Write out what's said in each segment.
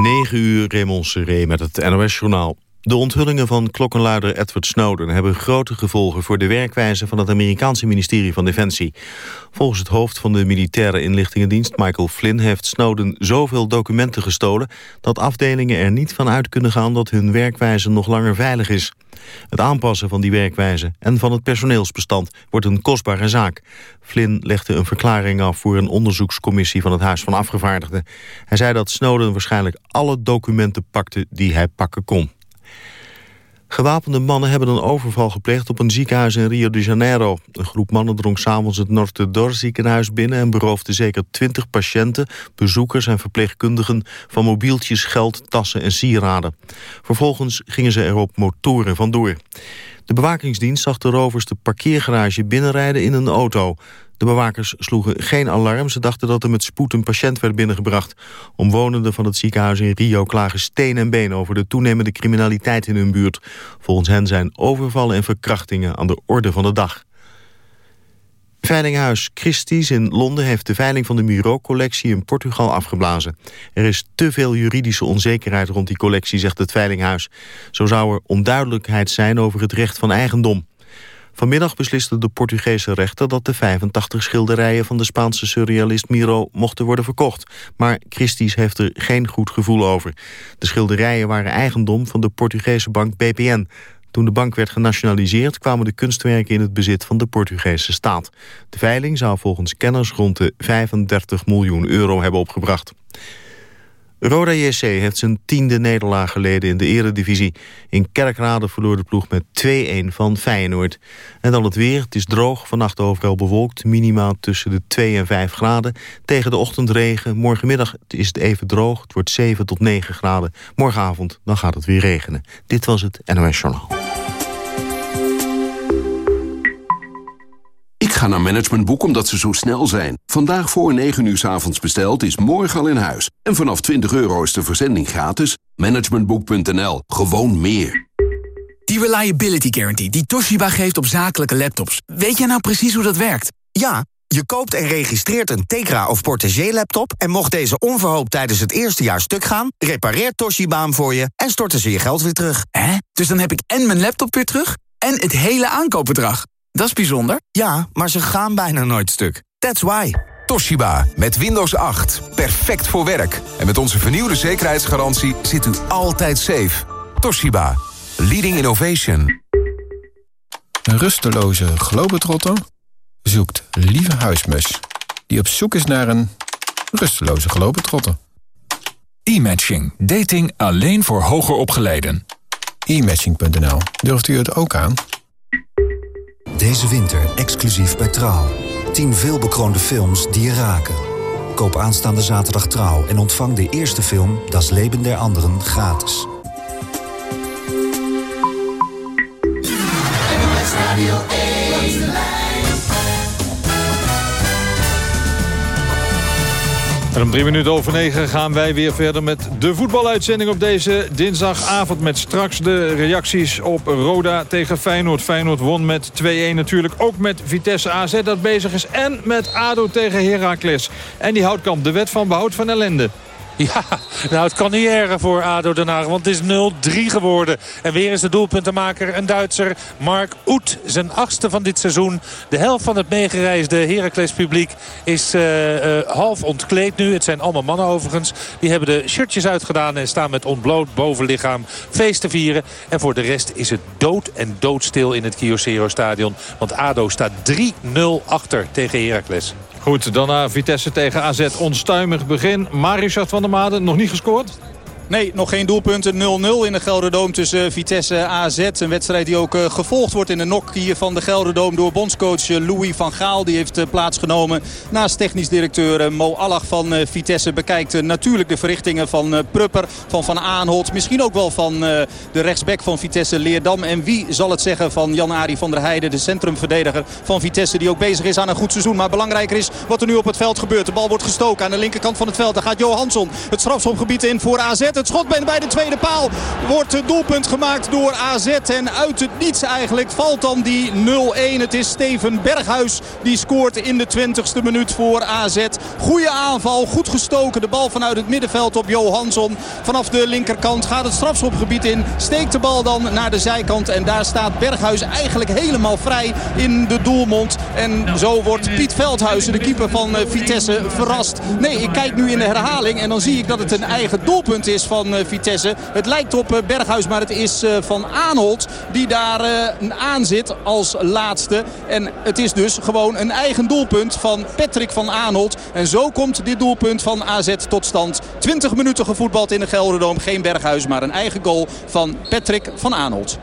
9 uur, Raymond Seré met het NOS-journaal. De onthullingen van klokkenluider Edward Snowden hebben grote gevolgen voor de werkwijze van het Amerikaanse ministerie van Defensie. Volgens het hoofd van de militaire inlichtingendienst Michael Flynn heeft Snowden zoveel documenten gestolen dat afdelingen er niet van uit kunnen gaan dat hun werkwijze nog langer veilig is. Het aanpassen van die werkwijze en van het personeelsbestand wordt een kostbare zaak. Flynn legde een verklaring af voor een onderzoekscommissie van het Huis van Afgevaardigden. Hij zei dat Snowden waarschijnlijk alle documenten pakte die hij pakken kon. Gewapende mannen hebben een overval gepleegd op een ziekenhuis in Rio de Janeiro. Een groep mannen drong s'avonds het Norte Dor ziekenhuis binnen... en beroofde zeker twintig patiënten, bezoekers en verpleegkundigen... van mobieltjes, geld, tassen en sieraden. Vervolgens gingen ze er op motoren vandoor. De bewakingsdienst zag de rovers de parkeergarage binnenrijden in een auto. De bewakers sloegen geen alarm. Ze dachten dat er met spoed een patiënt werd binnengebracht. Omwonenden van het ziekenhuis in Rio klagen steen en been... over de toenemende criminaliteit in hun buurt. Volgens hen zijn overvallen en verkrachtingen aan de orde van de dag. Veilinghuis Christie's in Londen heeft de veiling van de Miro-collectie in Portugal afgeblazen. Er is te veel juridische onzekerheid rond die collectie, zegt het Veilinghuis. Zo zou er onduidelijkheid zijn over het recht van eigendom. Vanmiddag besliste de Portugese rechter dat de 85 schilderijen van de Spaanse surrealist Miro mochten worden verkocht. Maar Christie's heeft er geen goed gevoel over. De schilderijen waren eigendom van de Portugese bank BPN. Toen de bank werd genationaliseerd kwamen de kunstwerken in het bezit van de Portugese staat. De veiling zou volgens kenners rond de 35 miljoen euro hebben opgebracht. Roda JC heeft zijn tiende nederlaag geleden in de eredivisie. In Kerkrade verloor de ploeg met 2-1 van Feyenoord. En dan het weer. Het is droog, vannacht overal bewolkt. Minimaal tussen de 2 en 5 graden. Tegen de ochtendregen. Morgenmiddag is het even droog. Het wordt 7 tot 9 graden. Morgenavond dan gaat het weer regenen. Dit was het NOS Journaal. Ik ga naar Managementboek omdat ze zo snel zijn. Vandaag voor 9 uur s avonds besteld is morgen al in huis. En vanaf 20 euro is de verzending gratis. Managementboek.nl. Gewoon meer. Die Reliability Guarantee die Toshiba geeft op zakelijke laptops. Weet jij nou precies hoe dat werkt? Ja, je koopt en registreert een Tegra of Portagee laptop... en mocht deze onverhoopt tijdens het eerste jaar stuk gaan... repareert Toshiba hem voor je en storten ze je geld weer terug. Hè? Dus dan heb ik en mijn laptop weer terug... en het hele aankoopbedrag. Dat is bijzonder. Ja, maar ze gaan bijna nooit stuk. That's why. Toshiba, met Windows 8. Perfect voor werk. En met onze vernieuwde zekerheidsgarantie zit u altijd safe. Toshiba, leading innovation. Een rusteloze globetrotter zoekt lieve huismus... die op zoek is naar een rusteloze globetrotter. E-matching. Dating alleen voor hoger opgeleiden. E-matching.nl. Durft u het ook aan? Deze winter exclusief bij Trouw. 10 veelbekroonde films die je raken. Koop aanstaande zaterdag Trouw en ontvang de eerste film Das Leben der Anderen gratis. Om drie minuten over negen gaan wij weer verder met de voetbaluitzending op deze dinsdagavond. Met straks de reacties op Roda tegen Feyenoord. Feyenoord won met 2-1 natuurlijk. Ook met Vitesse AZ dat bezig is. En met ADO tegen Heracles. En die houtkamp, de wet van behoud van ellende. Ja, nou het kan niet erger voor ADO Den Haag. Want het is 0-3 geworden. En weer is de doelpuntenmaker een Duitser. Mark Oet, zijn achtste van dit seizoen. De helft van het meegereisde Heracles publiek is uh, uh, half ontkleed nu. Het zijn allemaal mannen overigens. Die hebben de shirtjes uitgedaan en staan met ontbloot bovenlichaam feest te vieren. En voor de rest is het dood en doodstil in het Kyocero stadion. Want ADO staat 3-0 achter tegen Heracles. Goed, naar Vitesse tegen AZ. Onstuimig begin. Marius van der Maden nog niet gescoord? Nee, nog geen doelpunten. 0-0 in de Gelderdoom tussen Vitesse en AZ. Een wedstrijd die ook uh, gevolgd wordt in de nok hier van de Gelderdoom... door bondscoach uh, Louis van Gaal. Die heeft plaatsgenomen naast technisch directeur Mo Allach van Vitesse. Bekijkt natuurlijk de verrichtingen van Prupper, van Van Aanholt. Misschien ook wel van de rechtsback van Vitesse, Leerdam. En wie zal het zeggen van Jan-Ari van der Heijden... de centrumverdediger van Vitesse die ook bezig is aan een goed seizoen. Maar belangrijker is wat er nu op het veld gebeurt. De bal wordt gestoken aan de linkerkant van het veld. Daar gaat Johansson het strafschopgebied in voor AZ Het schot bij de tweede paal wordt het doelpunt gemaakt door AZ. En uit het niets eigenlijk valt dan die 0-1. Het is Steven Berghuis die scoort in de 20ste minuut voor AZ. Goede aanval, goed gestoken. De bal vanuit het middenveld op Johansson. Vanaf de linkerkant gaat het strafschopgebied in. Steekt de bal dan naar de zijkant. En daar staat Berghuis eigenlijk helemaal vrij in de doelmond. En zo wordt Piet Veldhuizen, de keeper van eh, Vitesse, verrast. Nee, ik kijk nu in de herhaling en dan zie ik dat het een eigen doelpunt is van eh, Vitesse. Het lijkt op eh, Berghuis, maar het is van Aanholt die daar aan zit als laatste. En het is dus gewoon een eigen doelpunt van Patrick van Aanholt. En zo komt dit doelpunt van AZ tot stand. 20 minuten gevoetbald in de Gelderdoom. Geen Berghuis, maar een eigen goal van Patrick van Aanholt.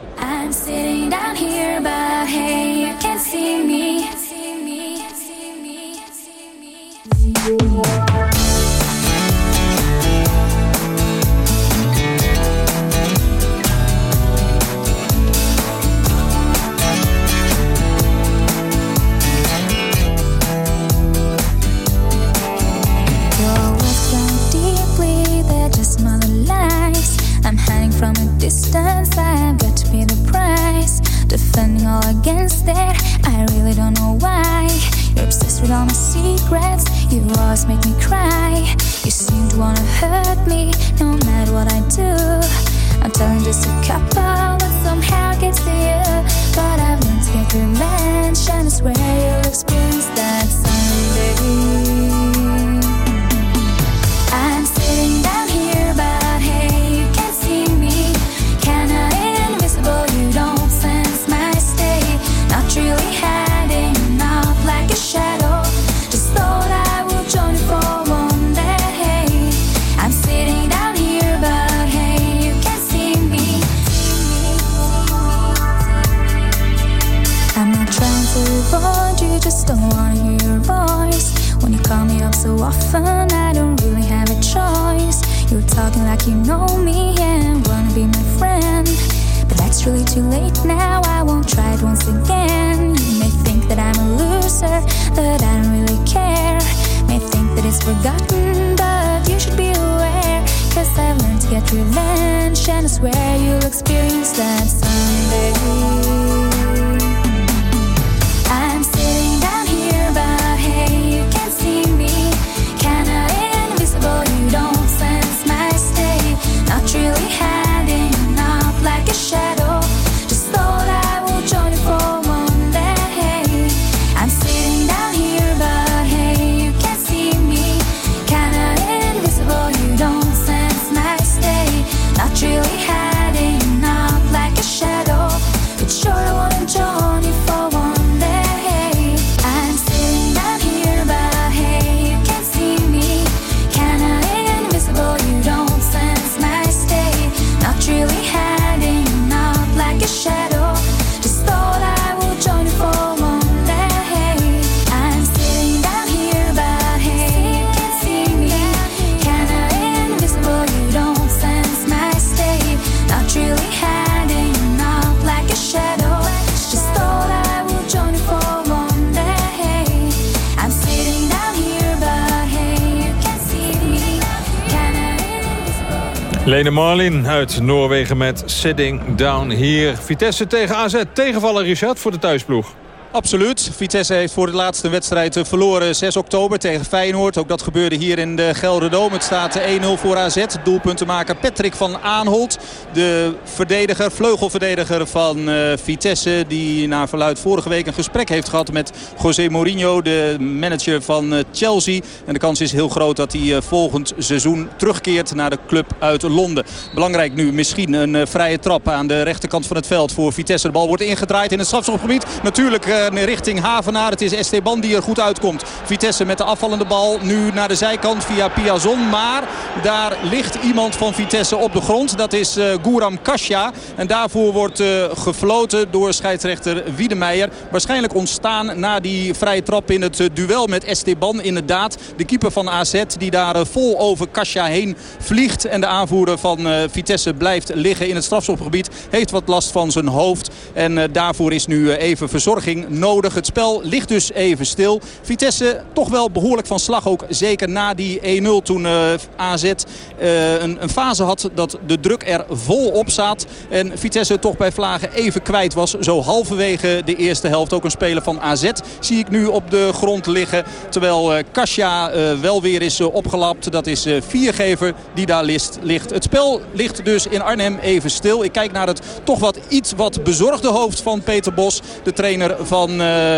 Lene Marlin uit Noorwegen met Sitting Down hier. Vitesse tegen AZ. Tegenvallen Richard voor de thuisploeg. Absoluut. Vitesse heeft voor de laatste wedstrijd eh, verloren 6 oktober tegen Feyenoord. Ook dat gebeurde hier in de Gelderdoom. Het staat 1-0 voor AZ. Doelpuntenmaker Patrick van Aanholt. De verdediger, vleugelverdediger van uh, Vitesse. Die naar verluid vorige week een gesprek heeft gehad met José Mourinho. De manager van Chelsea. En de kans is heel groot dat hij volgend seizoen terugkeert naar de club uit Londen. Belangrijk nu misschien een vrije trap aan de rechterkant van het veld voor Vitesse. De bal wordt ingedraaid in het strafschopgebied. Natuurlijk richting Havenaar. Het is Esteban die er goed uitkomt. Vitesse met de afvallende bal. Nu naar de zijkant via Piazon. Maar daar ligt iemand van Vitesse op de grond. Dat is uh, Gouram Kasia. En daarvoor wordt uh, gefloten door scheidsrechter Wiedemeijer. Waarschijnlijk ontstaan na die vrije trap in het duel met Esteban. Inderdaad, de keeper van AZ die daar vol over Kasia heen vliegt. En de aanvoerder van Vitesse blijft liggen in het strafschopgebied. Heeft wat last van zijn hoofd. En daarvoor is nu even verzorging nodig. Het spel ligt dus even stil. Vitesse toch wel behoorlijk van slag ook. Zeker na die 1-0 toen AZ een, een fase had dat de druk er vol op staat. En Vitesse toch bij Vlagen even kwijt was. Zo halverwege de eerste helft ook een speler van AZ zie ik nu op de grond liggen. Terwijl Kasia wel weer is opgelapt. Dat is Viergever die daar ligt. Het spel ligt dus in Arnhem even stil. Ik kijk naar het toch wat iets wat bezorgde hoofd van Peter Bos. De trainer van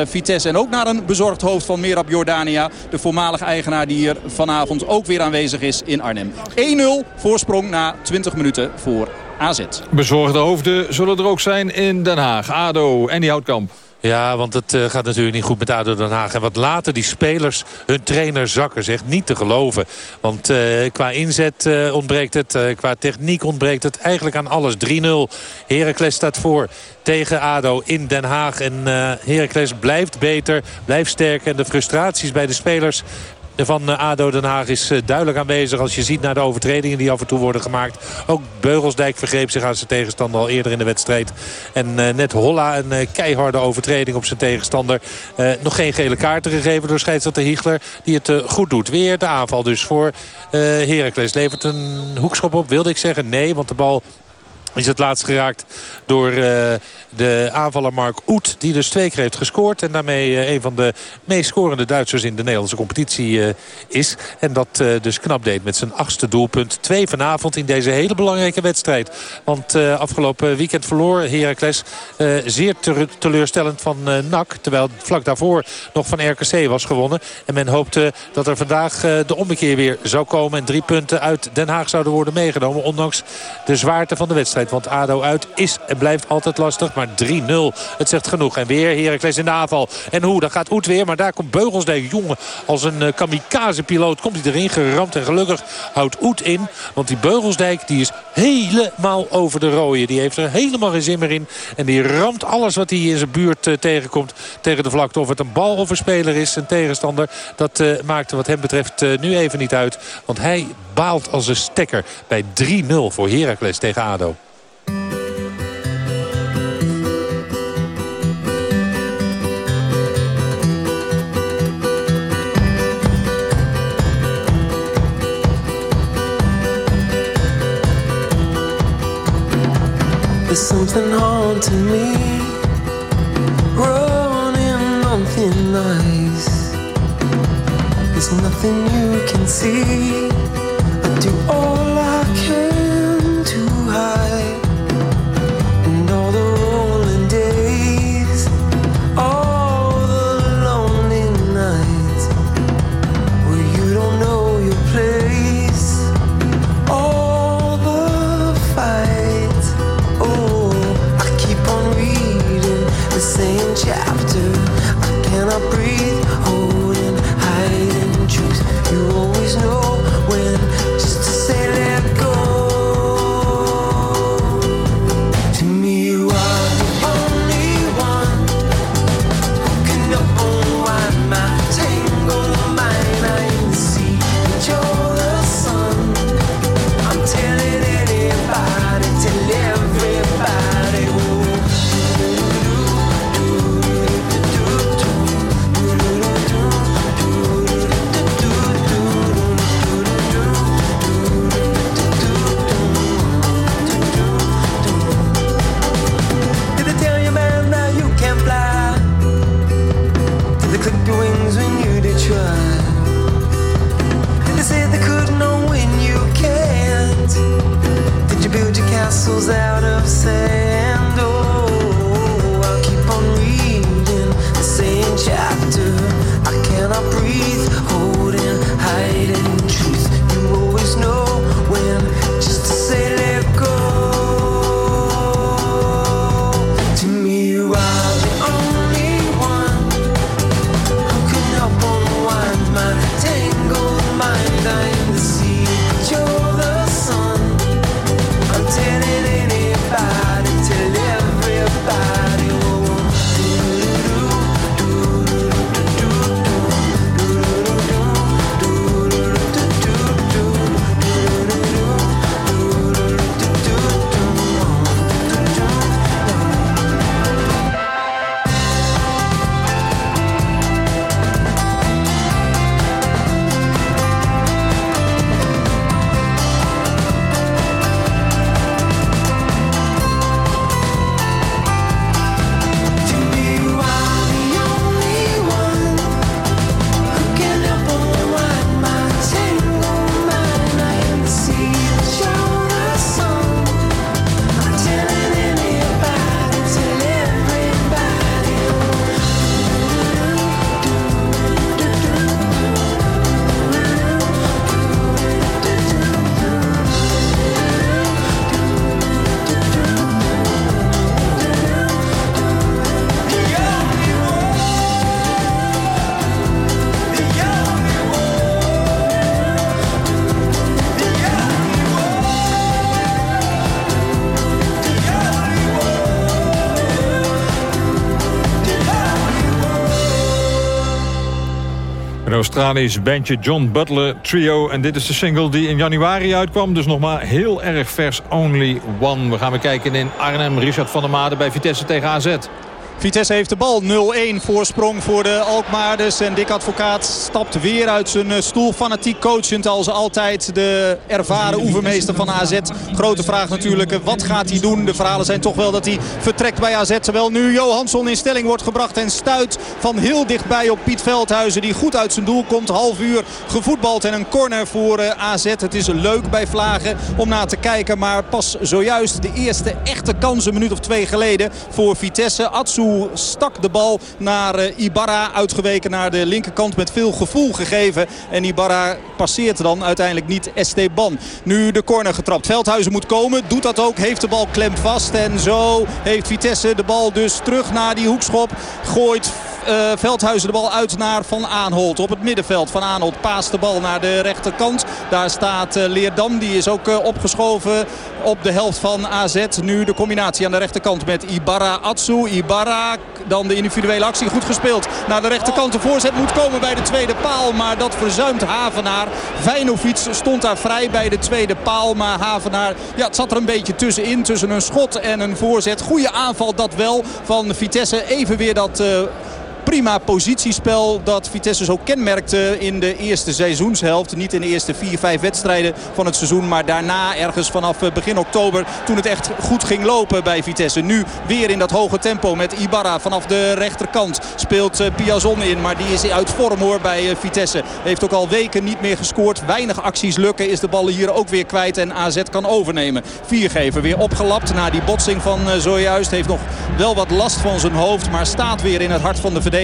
Vitesse. En ook naar een bezorgd hoofd van Merab Jordania. De voormalige eigenaar die hier vanavond ook weer aanwezig is in Arnhem. 1-0 voorsprong na 20 minuten voor AZ. Bezorgde hoofden zullen er ook zijn in Den Haag. ADO en die Houtkamp. Ja, want het uh, gaat natuurlijk niet goed met ADO Den Haag. En wat later die spelers hun trainer zakken. Zegt niet te geloven. Want uh, qua inzet uh, ontbreekt het. qua techniek ontbreekt het. Eigenlijk aan alles. 3-0. Heracles staat voor tegen ADO in Den Haag. En Heracles blijft beter. Blijft sterker. En de frustraties bij de spelers van eh, ADO Den Haag is eh, duidelijk aanwezig. Als je ziet naar de overtredingen die af en toe worden gemaakt. Ook Beugelsdijk vergreep zich aan zijn tegenstander al eerder in de wedstrijd. En eh, net Holla een keiharde overtreding op zijn tegenstander. nog geen gele kaarten gegeven door scheidsrechter Hiegler. Die het goed doet. Weer de aanval dus voor Heracles. Levert een hoekschop op, wilde ik zeggen. Nee, want de bal is het laatst geraakt door de aanvaller Mark Oet. Die dus twee keer heeft gescoord. En daarmee uh, een van de meest scorende Duitsers in de Nederlandse competitie uh, is. En dat dus knap deed met zijn achtste doelpunt. Twee vanavond in deze hele belangrijke wedstrijd. Want afgelopen weekend verloor Heracles zeer teleurstellend van NAC. Terwijl vlak daarvoor nog van RKC was gewonnen. En men hoopte dat er vandaag de ommekeer weer zou komen. En drie punten uit Den Haag zouden worden meegenomen. Ondanks de zwaarte van de wedstrijd. Want ADO uit is en blijft altijd lastig maar 3-0. Het zegt genoeg. En weer Heracles in de aanval. En hoe, dan gaat Oet weer. Maar daar komt Beugelsdijk, jongen, als een uh, kamikaze-piloot komt hij erin geramd. En gelukkig houdt Oet in. Want die Beugelsdijk die is helemaal over de rode. Die heeft er helemaal geen zin meer in. En die ramt alles wat hij in zijn buurt uh, tegenkomt tegen de vlakte. Of het een bal of een speler is, een tegenstander. Dat uh, maakt wat hem betreft nu even niet uit. Want hij baalt als een stekker bij 3-0 voor Heracles tegen ADO. There's something haunting me, running on thin ice. There's nothing you can see. I do Australisch bandje John Butler Trio. En dit is de single die in januari uitkwam. Dus nog maar heel erg vers Only One. We gaan weer kijken in Arnhem. Richard van der Made bij Vitesse tegen AZ. Vitesse heeft de bal. 0-1 voorsprong voor de Alkmaarders. En Dick Advocaat stapt weer uit zijn eh, stoel. Fanatiek coachend als altijd de ervaren oefenmeester van AZ. Grote vraag natuurlijk, eh, wat gaat hij doen? De verhalen zijn toch wel dat hij vertrekt bij AZ. Terwijl nu Johansson in stelling wordt gebracht en stuit van heel dichtbij op Piet Veldhuizen. Die goed uit zijn doel komt. Half uur gevoetbald en een corner voor eh, AZ. Het is leuk bij Vlagen om naar te kijken. Maar pas zojuist de eerste echte kans een minuut of twee geleden voor Vitesse. Atsu stak de bal naar eh, Ibarra. Uitgeweken naar de linkerkant met veel gevoel gegeven. En Ibarra passeert dan uiteindelijk niet Esteban. Nu de corner getrapt. Veldhuizen moet komen. Doet dat ook. Heeft de bal klem vast. En zo heeft Vitesse de bal dus terug naar die hoekschop. Gooit uh, Veldhuizen de bal uit naar Van Aanholt. Op het middenveld. Van Aanholt paast de bal naar de rechterkant. Daar staat uh, Leerdam. Die is ook opgeschoven op de helft van AZ. Nu de combinatie aan de rechterkant met Ibarra Atsu. Ibarra dan de individuele actie goed gespeeld. Naar de rechterkant de voorzet moet komen bij de tweede paal. Maar dat verzuimt Havenaar. Vijnovic stond daar vrij bij de tweede paal. Maar Havenaar, ja, het zat er een beetje tussenin. Tussen een schot en een voorzet. Goede aanval dat wel van Vitesse. Even weer dat... Uh, prima positiespel dat Vitesse zo kenmerkte in de eerste seizoenshelft. Niet in de eerste vier, vijf wedstrijden van het seizoen. Maar daarna ergens vanaf begin oktober toen het echt goed ging lopen bij Vitesse. Nu weer in dat hoge tempo met Ibarra vanaf de rechterkant. Speelt Piazon in, maar die is uit vorm hoor bij Vitesse. Heeft ook al weken niet meer gescoord. Weinig acties lukken. Is de bal hier ook weer kwijt en AZ kan overnemen. Viergever weer opgelapt na die botsing van zojuist. Heeft nog wel wat last van zijn hoofd. Maar staat weer in het hart van de verdediging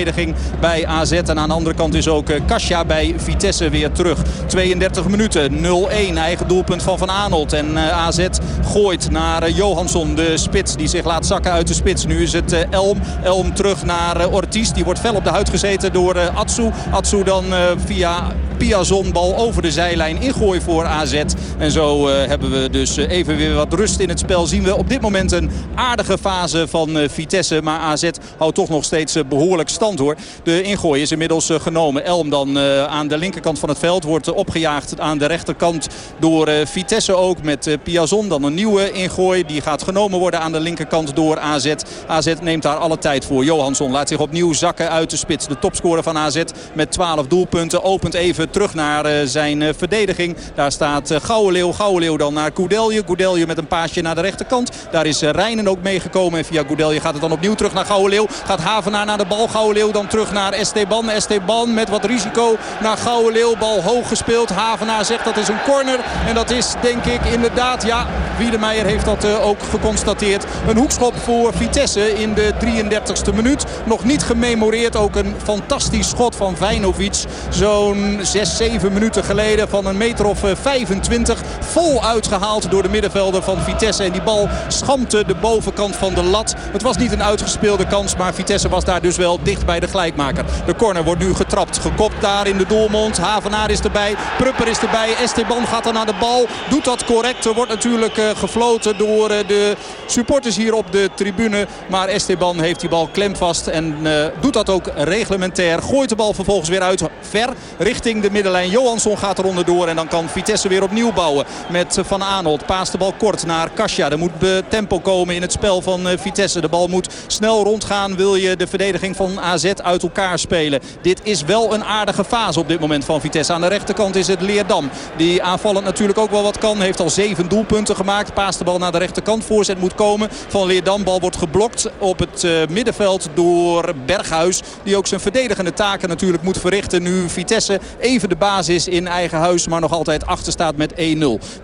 bij AZ. En aan de andere kant is ook Kasia bij Vitesse weer terug. 32 minuten, 0-1. Eigen doelpunt van Van Aanholt. En AZ gooit naar Johansson, de spits. Die zich laat zakken uit de spits. Nu is het Elm. Elm terug naar Ortiz. Die wordt fel op de huid gezeten door Atsu. Atsu dan via Piazon bal over de zijlijn ingooi voor AZ. En zo uh, hebben we dus even weer wat rust in het spel. Zien we op dit moment een aardige fase van uh, Vitesse. Maar AZ houdt toch nog steeds behoorlijk stand hoor. De ingooi is inmiddels genomen. Elm dan aan de linkerkant van het veld wordt opgejaagd aan de rechterkant door Vitesse ook. Met Piazon dan een nieuwe ingooi. Die gaat genomen worden aan de linkerkant door AZ. AZ neemt daar alle tijd voor. Johansson laat zich opnieuw zakken uit de spits. De topscorer van AZ met 12 doelpunten. Opent even terug naar uh, zijn uh, verdediging. Daar staat uh, Gouwenleeuw. Gouwenleeuw dan naar Goudelje. Goudelje met een paasje naar de rechterkant. Daar is Rijnen ook meegekomen. En via Goudelje gaat het dan opnieuw terug naar Gouwenleeuw. Gaat Havenaar naar de bal. Gouwenleeuw dan terug naar Esteban. Esteban met wat risico naar Gouwenleeuw. Bal hoog gespeeld. Havenaar zegt dat is een corner. En dat is denk ik inderdaad, ja, Wiedemeijer heeft dat ook geconstateerd. Een hoekschop voor Vitesse in de 33ste minuut. Nog niet gememoreerd. Ook een fantastisch schot van Vijnovic. Zo'n 6, 7 minuten geleden van een meter of 25. Vol uitgehaald door de middenvelder van Vitesse. En die bal schampte de bovenkant van de lat. Het was niet een uitgespeelde kans. Maar Vitesse was daar dus wel dicht bij de gelijkmaker. De corner wordt nu getrapt. Gekopt daar in de doelmond. Havenaar is erbij. Prupper is erbij. Esteban gaat dan naar de bal. Doet dat correct. Er wordt natuurlijk gefloten door de supporters hier op de tribune. Maar Esteban heeft die bal klemvast. En doet dat ook reglementair. Gooit de bal vervolgens weer uit. Ver richting de middenlijn. Johansson gaat er onderdoor en dan kan Vitesse weer opnieuw bouwen. Met Van Aanholt. Paast de bal kort naar Kasia. Er moet tempo komen in het spel van Vitesse. De bal moet snel rondgaan. Wil je de verdediging van AZ uit elkaar spelen. Dit is wel een aardige fase op dit moment van Vitesse. Aan de rechterkant is het Leerdam. Die aanvallend natuurlijk ook wel wat kan. Heeft al zeven doelpunten gemaakt. Paast de bal naar de rechterkant. Voorzet moet komen van Leerdam. Bal wordt geblokt op het uh, middenveld door Berghuis. Die ook zijn verdedigende taken natuurlijk moet verrichten. Nu Vitesse even de basis in eigen huis. Maar nog altijd achter staat met 1-0.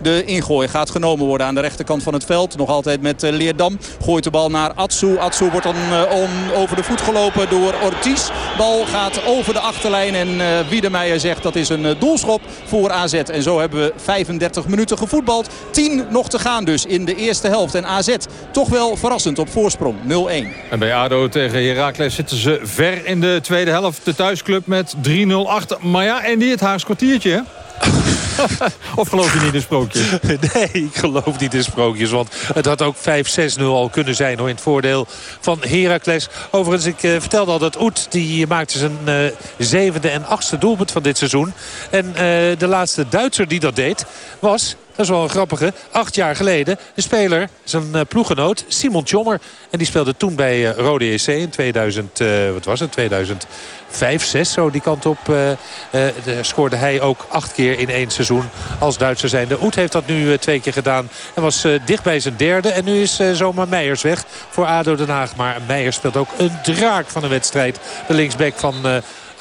De ingooi gaat genomen worden aan de rechterkant van het veld. Nog altijd met uh, Leerdam. Gooit de bal naar Atsu. Atsu wordt dan uh, om, over de voet gelopen door Ortiz. Bal gaat over de achterlijn. En uh, zegt dat is een doelschop voor AZ. En zo hebben we 35 minuten gevoetbald. 10 nog te gaan dus in de eerste helft. En AZ toch wel verrassend op voorsprong 0-1. En bij ADO tegen Heracles zitten ze ver in de tweede helft. De thuisclub met 3-0 achter. Maar ja, en die het Haags kwartiertje of geloof je niet in sprookjes? nee, ik geloof niet in sprookjes. Want het had ook 5-6-0 al kunnen zijn hoor, in het voordeel van Heracles. Overigens, ik uh, vertelde al dat Oet die maakte zijn uh, zevende en achtste doelpunt van dit seizoen. En uh, de laatste Duitser die dat deed was dat is wel een grappige. Acht jaar geleden. De speler, zijn uh, ploegenoot, Simon Tjommer. En die speelde toen bij uh, Rode EC in 2000, uh, wat was het, 2005, 6 zo die kant op. scoorde hij ook acht keer in één seizoen als Duitser zijnde. Oet heeft dat nu twee keer gedaan. En was dicht bij zijn derde. En nu is zomaar Meijers weg voor ADO Den Haag. Maar Meijers speelt ook een draak van een wedstrijd. De linksback van...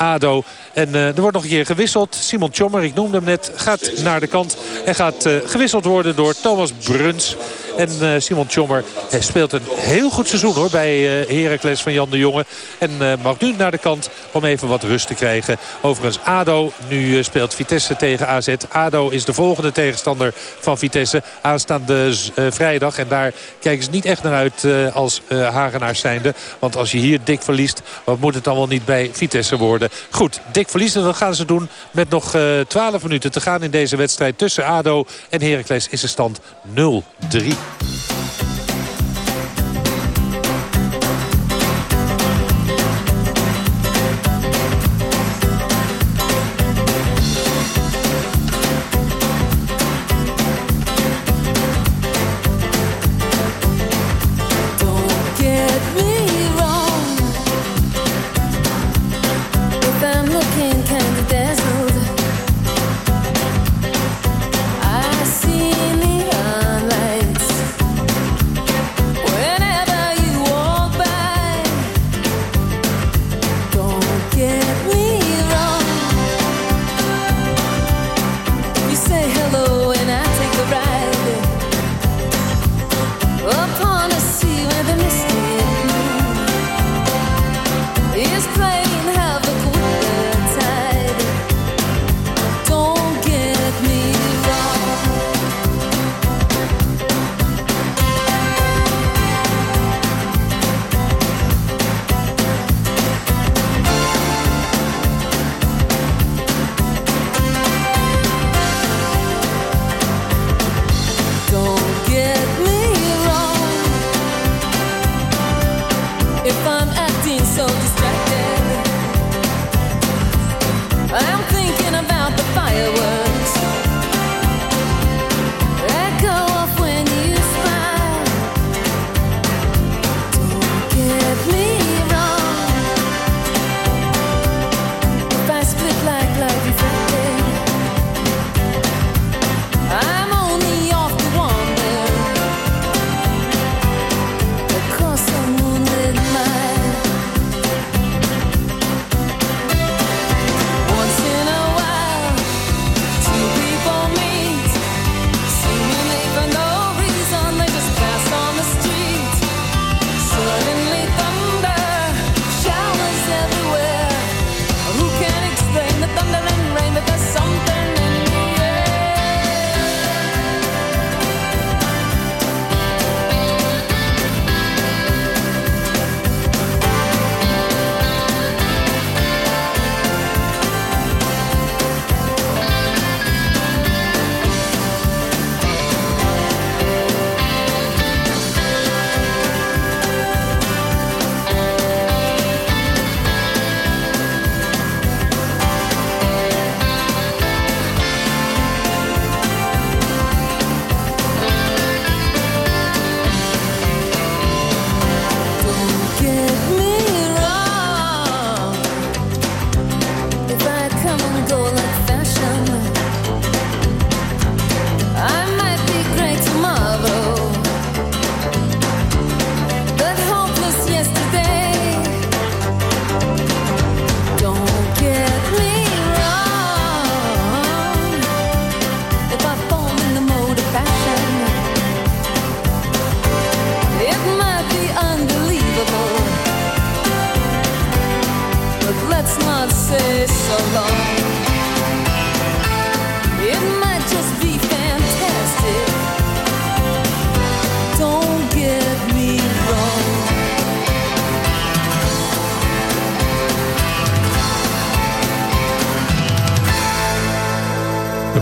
ADO. En uh, er wordt nog een keer gewisseld. Simon Tjommer, ik noemde hem net, gaat naar de kant. En gaat uh, gewisseld worden door Thomas Bruns. En uh, Simon Tjommer speelt een heel goed seizoen hoor bij uh, Heracles van Jan de Jonge. En uh, mag nu naar de kant om even wat rust te krijgen. Overigens ADO, nu speelt Vitesse tegen AZ. ADO is de volgende tegenstander van Vitesse aanstaande vrijdag. En daar kijken ze niet echt naar uit als Hagenaars zijnde. Want als je hier dik verliest, wat moet het dan wel niet bij Vitesse worden. Goed, dik verliezen, dat gaan ze doen met nog 12 minuten te gaan in deze wedstrijd tussen ADO en Heracles is de stand 0-3. Bye.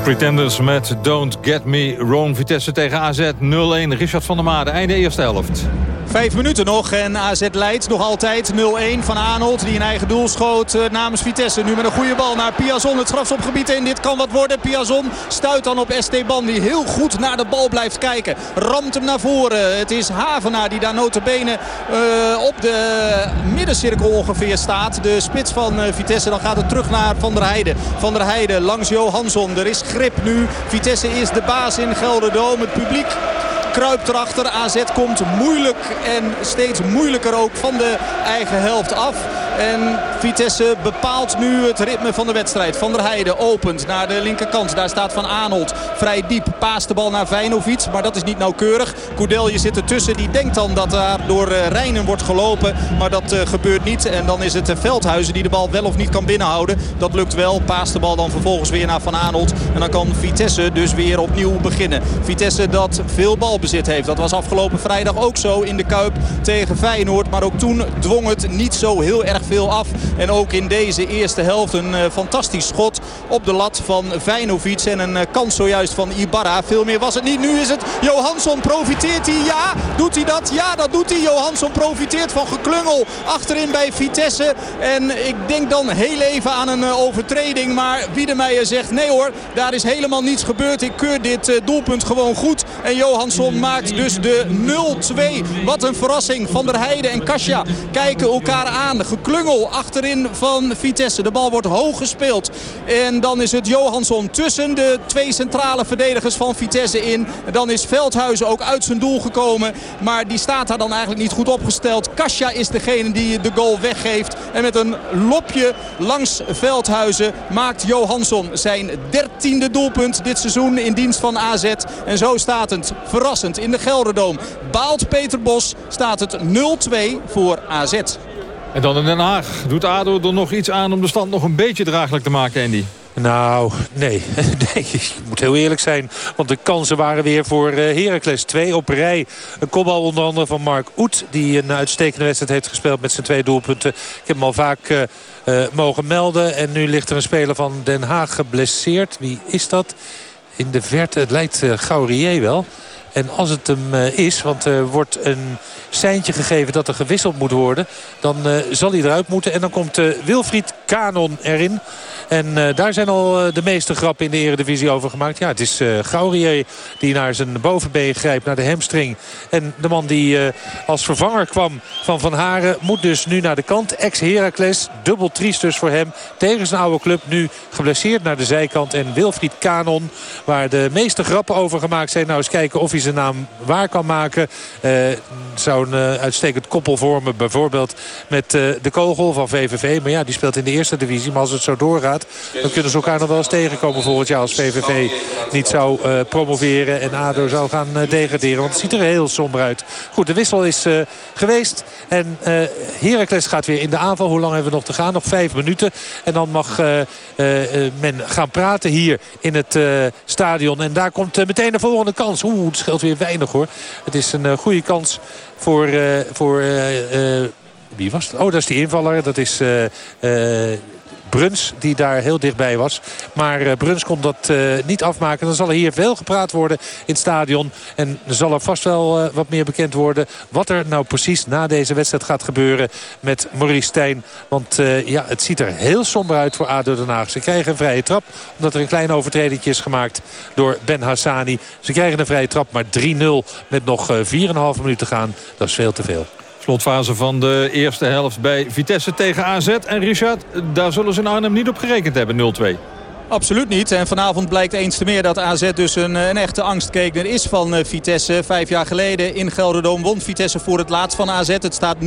Pretenders met Don't Get Me Wrong. Vitesse tegen AZ 0-1. Richard van der Made, einde eerste helft. Vijf minuten nog en AZ leidt nog altijd 0-1 van Arnold. Die een eigen doel schoot eh, namens Vitesse. Nu met een goede bal naar Piazon. Het strafschopgebied in. Dit kan wat worden. Piazon stuit dan op Esteban. Die heel goed naar de bal blijft kijken. Ramt hem naar voren. Het is Havenaar die daar notabene uh, op de middencirkel ongeveer staat. De spits van uh, Vitesse. Dan gaat het terug naar Van der Heijden. Van der Heijden langs Johansson. Er is grip nu. Vitesse is de baas in Gelderdoom. Het publiek kruipt erachter. AZ komt moeilijk en steeds moeilijker ook van de eigen helft af. En Vitesse bepaalt nu het ritme van de wedstrijd. Van der Heijden opent naar de linkerkant. Daar staat Van Arnold vrij diep. Paast de bal naar Vijnovic, maar dat is niet nauwkeurig. Koudelje zit ertussen. Die denkt dan dat daar door eh, Rijnen wordt gelopen. Maar dat uh, gebeurt niet. En dan is het Veldhuizen die de bal wel of niet kan binnenhouden. Dat lukt wel. Paast de bal dan vervolgens weer naar Van Arnold. En dan kan Vitesse dus weer opnieuw beginnen. Vitesse dat veel balbezit heeft. Dat was afgelopen vrijdag ook zo in de Kuip tegen Feyenoord. Maar ook toen dwong het niet zo heel erg veel af. En ook in deze eerste helft een uh, fantastisch schot op de lat van Vijnovic. En een uh, kans zojuist van Ibarra. Veel meer was het niet. Nu is het Johansson. Profiteert hij? Ja. Doet hij dat? Ja, dat doet hij. Johansson profiteert van geklungel achterin bij Vitesse. En ik denk dan heel even aan een uh, overtreding. Maar Wiedemeijer zegt nee hoor. Daar is helemaal niets gebeurd. Ik keur dit doelpunt gewoon goed. En Johansson maakt dus de 0-2. Wat een verrassing. Van der Heijden en Kasia kijken elkaar aan. Geklungel achterin van Vitesse. De bal wordt hoog gespeeld. En dan is het Johansson tussen de twee centrale verdedigers van Vitesse in. En dan is Veldhuizen ook uit zijn doel gekomen. Maar die staat daar dan eigenlijk niet goed opgesteld. Kasia is degene die de goal weggeeft. En met een lopje langs Veldhuizen maakt Johansson zijn dertiende doelpunt dit seizoen in dienst van AZ. En zo staat het verrassend in de Gelderdoom. Baalt Peter Bos staat het 0-2 voor AZ. En dan in Den Haag. Doet ADO er nog iets aan om de stand nog een beetje draaglijk te maken, Andy? Nou, nee. nee. Ik moet heel eerlijk zijn. Want de kansen waren weer voor Heracles. Twee op rij. Een kopbal onder andere van Mark Oet. Die een uitstekende wedstrijd heeft gespeeld met zijn twee doelpunten. Ik heb hem al vaak uh, uh, mogen melden. En nu ligt er een speler van Den Haag geblesseerd. Wie is dat? In de verte, het lijkt Gaurier wel. En als het hem uh, is, want er wordt een seintje gegeven dat er gewisseld moet worden... dan uh, zal hij eruit moeten. En dan komt uh, Wilfried Kanon erin. En daar zijn al de meeste grappen in de eredivisie over gemaakt. Ja, het is Gaurier die naar zijn bovenbeen grijpt, naar de hamstring. En de man die als vervanger kwam van Van Haren... moet dus nu naar de kant. Ex-Heracles, dubbel triest dus voor hem. Tegen zijn oude club, nu geblesseerd naar de zijkant. En Wilfried Kanon, waar de meeste grappen over gemaakt zijn. Nou eens kijken of hij zijn naam waar kan maken. Uh, zou een uitstekend koppel vormen. Bijvoorbeeld met de kogel van VVV. Maar ja, die speelt in de eerste divisie. Maar als het zo doorgaat, dan kunnen ze elkaar nog wel eens tegenkomen volgend jaar. Als VVV niet zou promoveren en ADO zou gaan degraderen. Want het ziet er heel somber uit. Goed, de wissel is geweest. En Heracles gaat weer in de aanval. Hoe lang hebben we nog te gaan? Nog vijf minuten. En dan mag men gaan praten hier in het stadion. En daar komt meteen de volgende kans. Oeh, het scheelt weer weinig hoor. Het is een goede kans voor... Voor wie was? Oh, dat is die invaller. Dat is... Bruns die daar heel dichtbij was. Maar uh, Bruns kon dat uh, niet afmaken. Dan zal er hier veel gepraat worden in het stadion. En zal er vast wel uh, wat meer bekend worden... wat er nou precies na deze wedstrijd gaat gebeuren met Maurice Stijn. Want ja, het ziet er heel somber uit voor ADO Den Haag. Ze krijgen een vrije trap omdat er een klein overtreding is gemaakt door Ben Hassani. Ze krijgen een vrije trap, maar 3-0 met nog 4,5 minuten te gaan. Dat is veel te veel. Slotfase van de eerste helft bij Vitesse tegen AZ. En Richard, daar zullen ze in Arnhem niet op gerekend hebben, 0-2. Absoluut niet. En vanavond blijkt eens te meer dat AZ dus een, een echte angstkeker is van uh, Vitesse. Vijf jaar geleden in Gelderdoom won Vitesse voor het laatst van AZ. Het staat 0-2.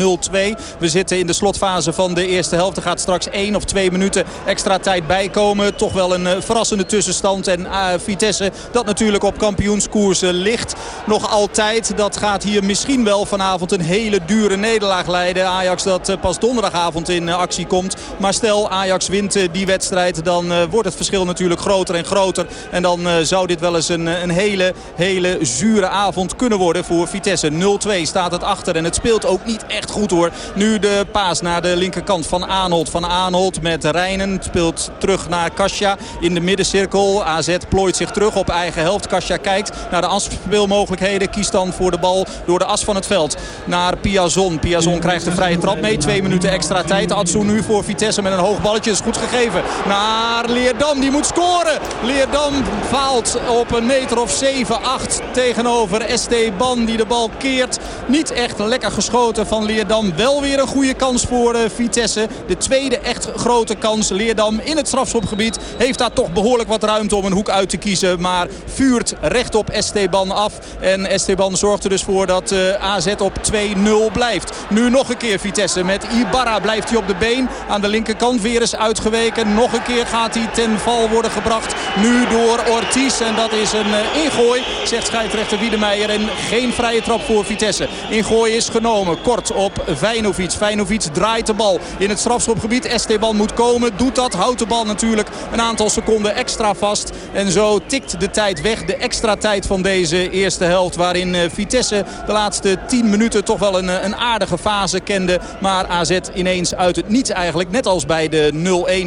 We zitten in de slotfase van de eerste helft. Er gaat straks één of twee minuten extra tijd bijkomen. Toch wel een uh, verrassende tussenstand. En Vitesse dat natuurlijk op kampioenskoers ligt. Nog altijd. Dat gaat hier misschien wel vanavond een hele dure nederlaag leiden. Ajax dat pas donderdagavond in actie komt. Maar stel Ajax wint die wedstrijd. Dan wordt het verschil verschil natuurlijk groter en groter. En dan zou dit wel eens een, een hele, hele zure avond kunnen worden voor Vitesse. 0-2 staat het achter en het speelt ook niet echt goed hoor. Nu de paas naar de linkerkant van Aanholt. Van Aanholt met Rijnen speelt terug naar Kasia in de middencirkel. AZ plooit zich terug op eigen helft. Kasia kijkt naar de afspeelmogelijkheden. Kiest dan voor de bal door de as van het veld naar Piazon. Piazon krijgt een vrije trap mee. Twee minuten extra tijd. Atsu nu voor Vitesse met een hoog balletje. Is goed gegeven naar Leerdam. Die moet scoren. Leerdam faalt op een meter of 7, 8 tegenover Esteban die de bal keert. Niet echt lekker geschoten van Leerdam. Wel weer een goede kans voor uh, Vitesse. De tweede echt grote kans. Leerdam in het strafschopgebied heeft daar toch behoorlijk wat ruimte om een hoek uit te kiezen. Maar vuurt recht op Esteban af. En Esteban zorgt er dus voor dat uh, AZ op 2-0 blijft. Nu nog een keer Vitesse met Ibarra blijft hij op de been. Aan de linkerkant weer eens uitgeweken. Nog een keer gaat hij ten val worden gebracht. Nu door Ortiz. En dat is een uh, ingooi, zegt scheidsrechter Wiedemeijer. En geen vrije trap voor Vitesse. Ingooi is genomen. Kort op Vijnovic. Vijnovic draait de bal in het strafschopgebied. Esteban moet komen. Doet dat. Houdt de bal natuurlijk een aantal seconden extra vast. En zo tikt de tijd weg. De extra tijd van deze eerste helft. Waarin uh, Vitesse de laatste 10 minuten toch wel een, uh, een aardige fase kende. Maar AZ ineens uit het niets eigenlijk. Net als bij de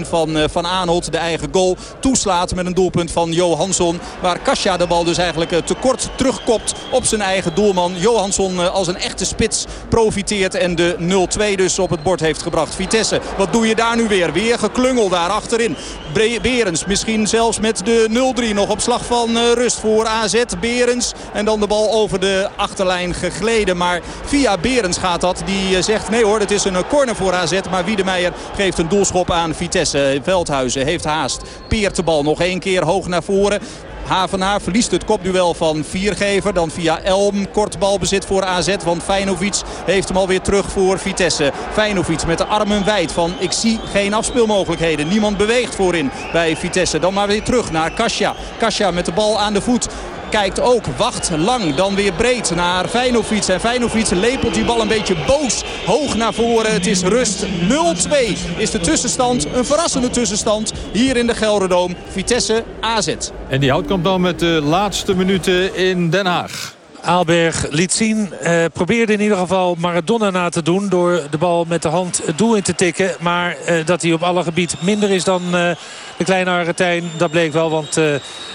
0-1 van Van Aanholt. De eigen goal toeslaat met een doelpunt van Johansson. Waar Kasia de bal dus eigenlijk tekort terugkopt op zijn eigen doelman. Johansson als een echte spits profiteert. En de 0-2 dus op het bord heeft gebracht. Vitesse, wat doe je daar nu weer? Weer geklungel daar achterin. Berens misschien zelfs met de 0-3 nog op slag van rust voor AZ. Berens en dan de bal over de achterlijn gegleden. Maar via Berens gaat dat. Die zegt nee hoor, het is een corner voor AZ. Maar Wiedemeijer geeft een doelschop aan Vitesse. Veldhuizen heeft haast. Peert de bal nog één keer hoog naar voren. Havenaar verliest het kopduel van Viergever. Dan via Elm kort balbezit voor AZ. Want Feinovic heeft hem alweer terug voor Vitesse. Feinovic met de armen wijd van ik zie geen afspeelmogelijkheden. Niemand beweegt voorin bij Vitesse. Dan maar weer terug naar Kasia. Kasia met de bal aan de voet kijkt ook, wacht lang, dan weer breed naar Feyenoord. En Feyenoord lepelt die bal een beetje boos hoog naar voren. Het is rust 0-2 is de tussenstand. Een verrassende tussenstand hier in de Gelderdoom. Vitesse AZ. En die houdt dan met de laatste minuten in Den Haag. Aalberg liet zien. Uh, probeerde in ieder geval Maradona na te doen. Door de bal met de hand het doel in te tikken. Maar uh, dat hij op alle gebied minder is dan uh, de kleine Argentijn. Dat bleek wel. Want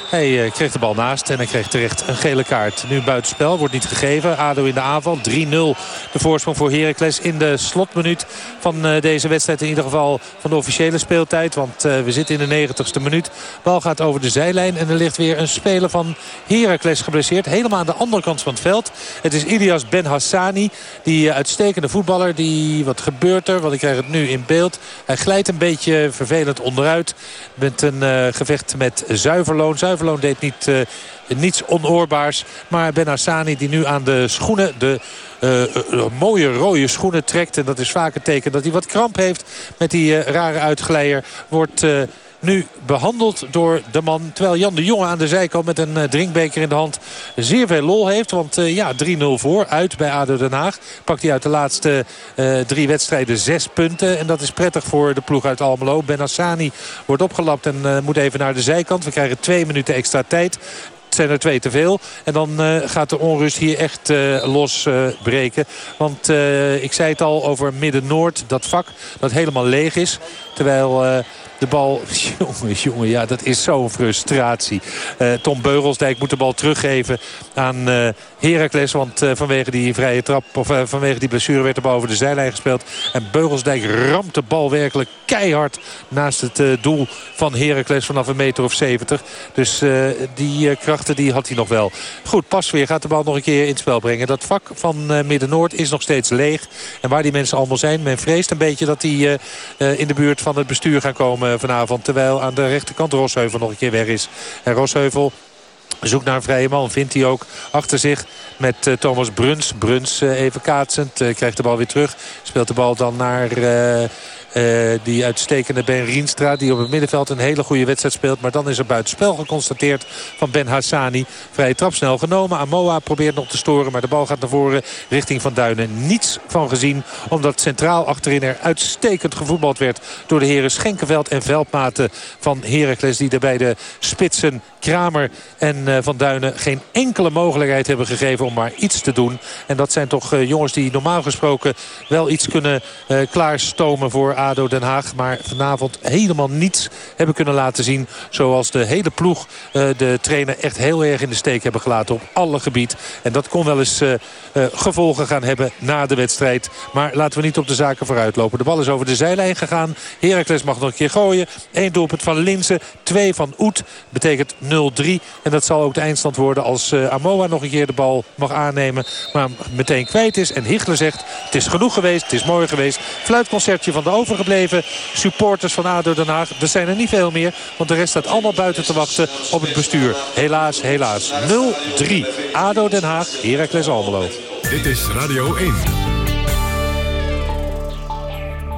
hij kreeg de bal naast. En hij kreeg terecht een gele kaart. Nu buitenspel. Wordt niet gegeven. ADO in de aanval. 3-0 de voorsprong voor Heracles. In de slotminuut van deze wedstrijd. In ieder geval van de officiële speeltijd. Want we zitten in de 90ste minuut. Bal gaat over de zijlijn. En er ligt weer een speler van Heracles geblesseerd. Helemaal aan de andere kant van het veld. Het is Ilias Ben Hassani. Die uitstekende voetballer. Die, wat gebeurt er? Want ik krijg het nu in beeld. Hij glijdt een beetje vervelend onderuit. Met een uh, gevecht met Zuiverloon. Zuiverloon deed niet... Uh, niets onoorbaars. Maar Ben Hassani die nu aan de schoenen, de uh, mooie rode schoenen trekt. En dat is vaak een teken dat hij wat kramp heeft met die rare uitglijder. Wordt nu behandeld door de man. Terwijl Jan de Jonge aan de zijkant met een uh, drinkbeker in de hand zeer veel lol heeft. Want uh, ja, 3-0 voor uit bij ADO Den Haag. Pakt hij uit de laatste uh, drie wedstrijden zes punten. En dat is prettig voor de ploeg uit Almelo. Ben Hassani wordt opgelapt en moet even naar de zijkant. We krijgen twee minuten extra tijd het zijn er twee te veel. En dan gaat de onrust hier echt uh, losbreken. Want ik zei het al over Midden-Noord. Dat vak dat helemaal leeg is. Terwijl de bal, jongen, jongen, ja, dat is zo'n frustratie. Uh, Tom Beugelsdijk moet de bal teruggeven aan uh, Heracles. Want uh, vanwege die vrije trap, of vanwege die blessure werd bal over de zijlijn gespeeld. En Beugelsdijk ramt de bal werkelijk keihard naast het doel van Heracles vanaf een meter of 70. Dus die krachten die had hij nog wel. Goed, pas weer gaat de bal nog een keer in het spel brengen. Dat vak van Midden-Noord is nog steeds leeg. En waar die mensen allemaal zijn, men vreest een beetje dat die in de buurt van het bestuur gaan komen vanavond. Terwijl aan de rechterkant Rosheuvel nog een keer weg is. En Rosheuvel Zoekt naar een vrije man, vindt hij ook achter zich met uh, Thomas Bruns. Bruns uh, even kaatsend, krijgt de bal weer terug. Speelt de bal dan naar die uitstekende Ben Rienstra. Die op het middenveld een hele goede wedstrijd speelt. Maar dan is er buitenspel geconstateerd van Ben Hassani. Vrije trap snel genomen. Amoa probeert nog te storen. Maar de bal gaat naar voren richting Van Duinen. Niets van gezien. Omdat centraal achterin er uitstekend gevoetbald werd. Door de heren Schenkenveld en Veldmaten van Heracles. Die er bij de spitsen Kramer en Van Duinen geen enkele mogelijkheid hebben gegeven om maar iets te doen. En dat zijn toch jongens die normaal gesproken wel iets kunnen klaarstomen voor ADO Den Haag. Maar vanavond helemaal niets hebben kunnen laten zien. Zoals de hele ploeg de trainer echt heel erg in de steek hebben gelaten op alle gebied. En dat kon wel eens gevolgen gaan hebben na de wedstrijd. Maar laten we niet op de zaken vooruitlopen. De bal is over de zijlijn gegaan. Heracles mag nog een keer gooien. Eén doelpunt van Linsen. Twee van Oet. Betekent 0-3. En dat zal ook de eindstand worden als Amoa nog een keer de bal mag aannemen. Maar meteen kwijt is. En Hichler zegt het is genoeg geweest. Het is mooi geweest. Fluitconcertje van de overgebleven supporters van ADO Den Haag. Er zijn er niet veel meer. Want de rest staat allemaal buiten te wachten op het bestuur. Helaas, helaas. 0-3. ADO Den Haag. Heracles Almelo. Dit is Radio 1.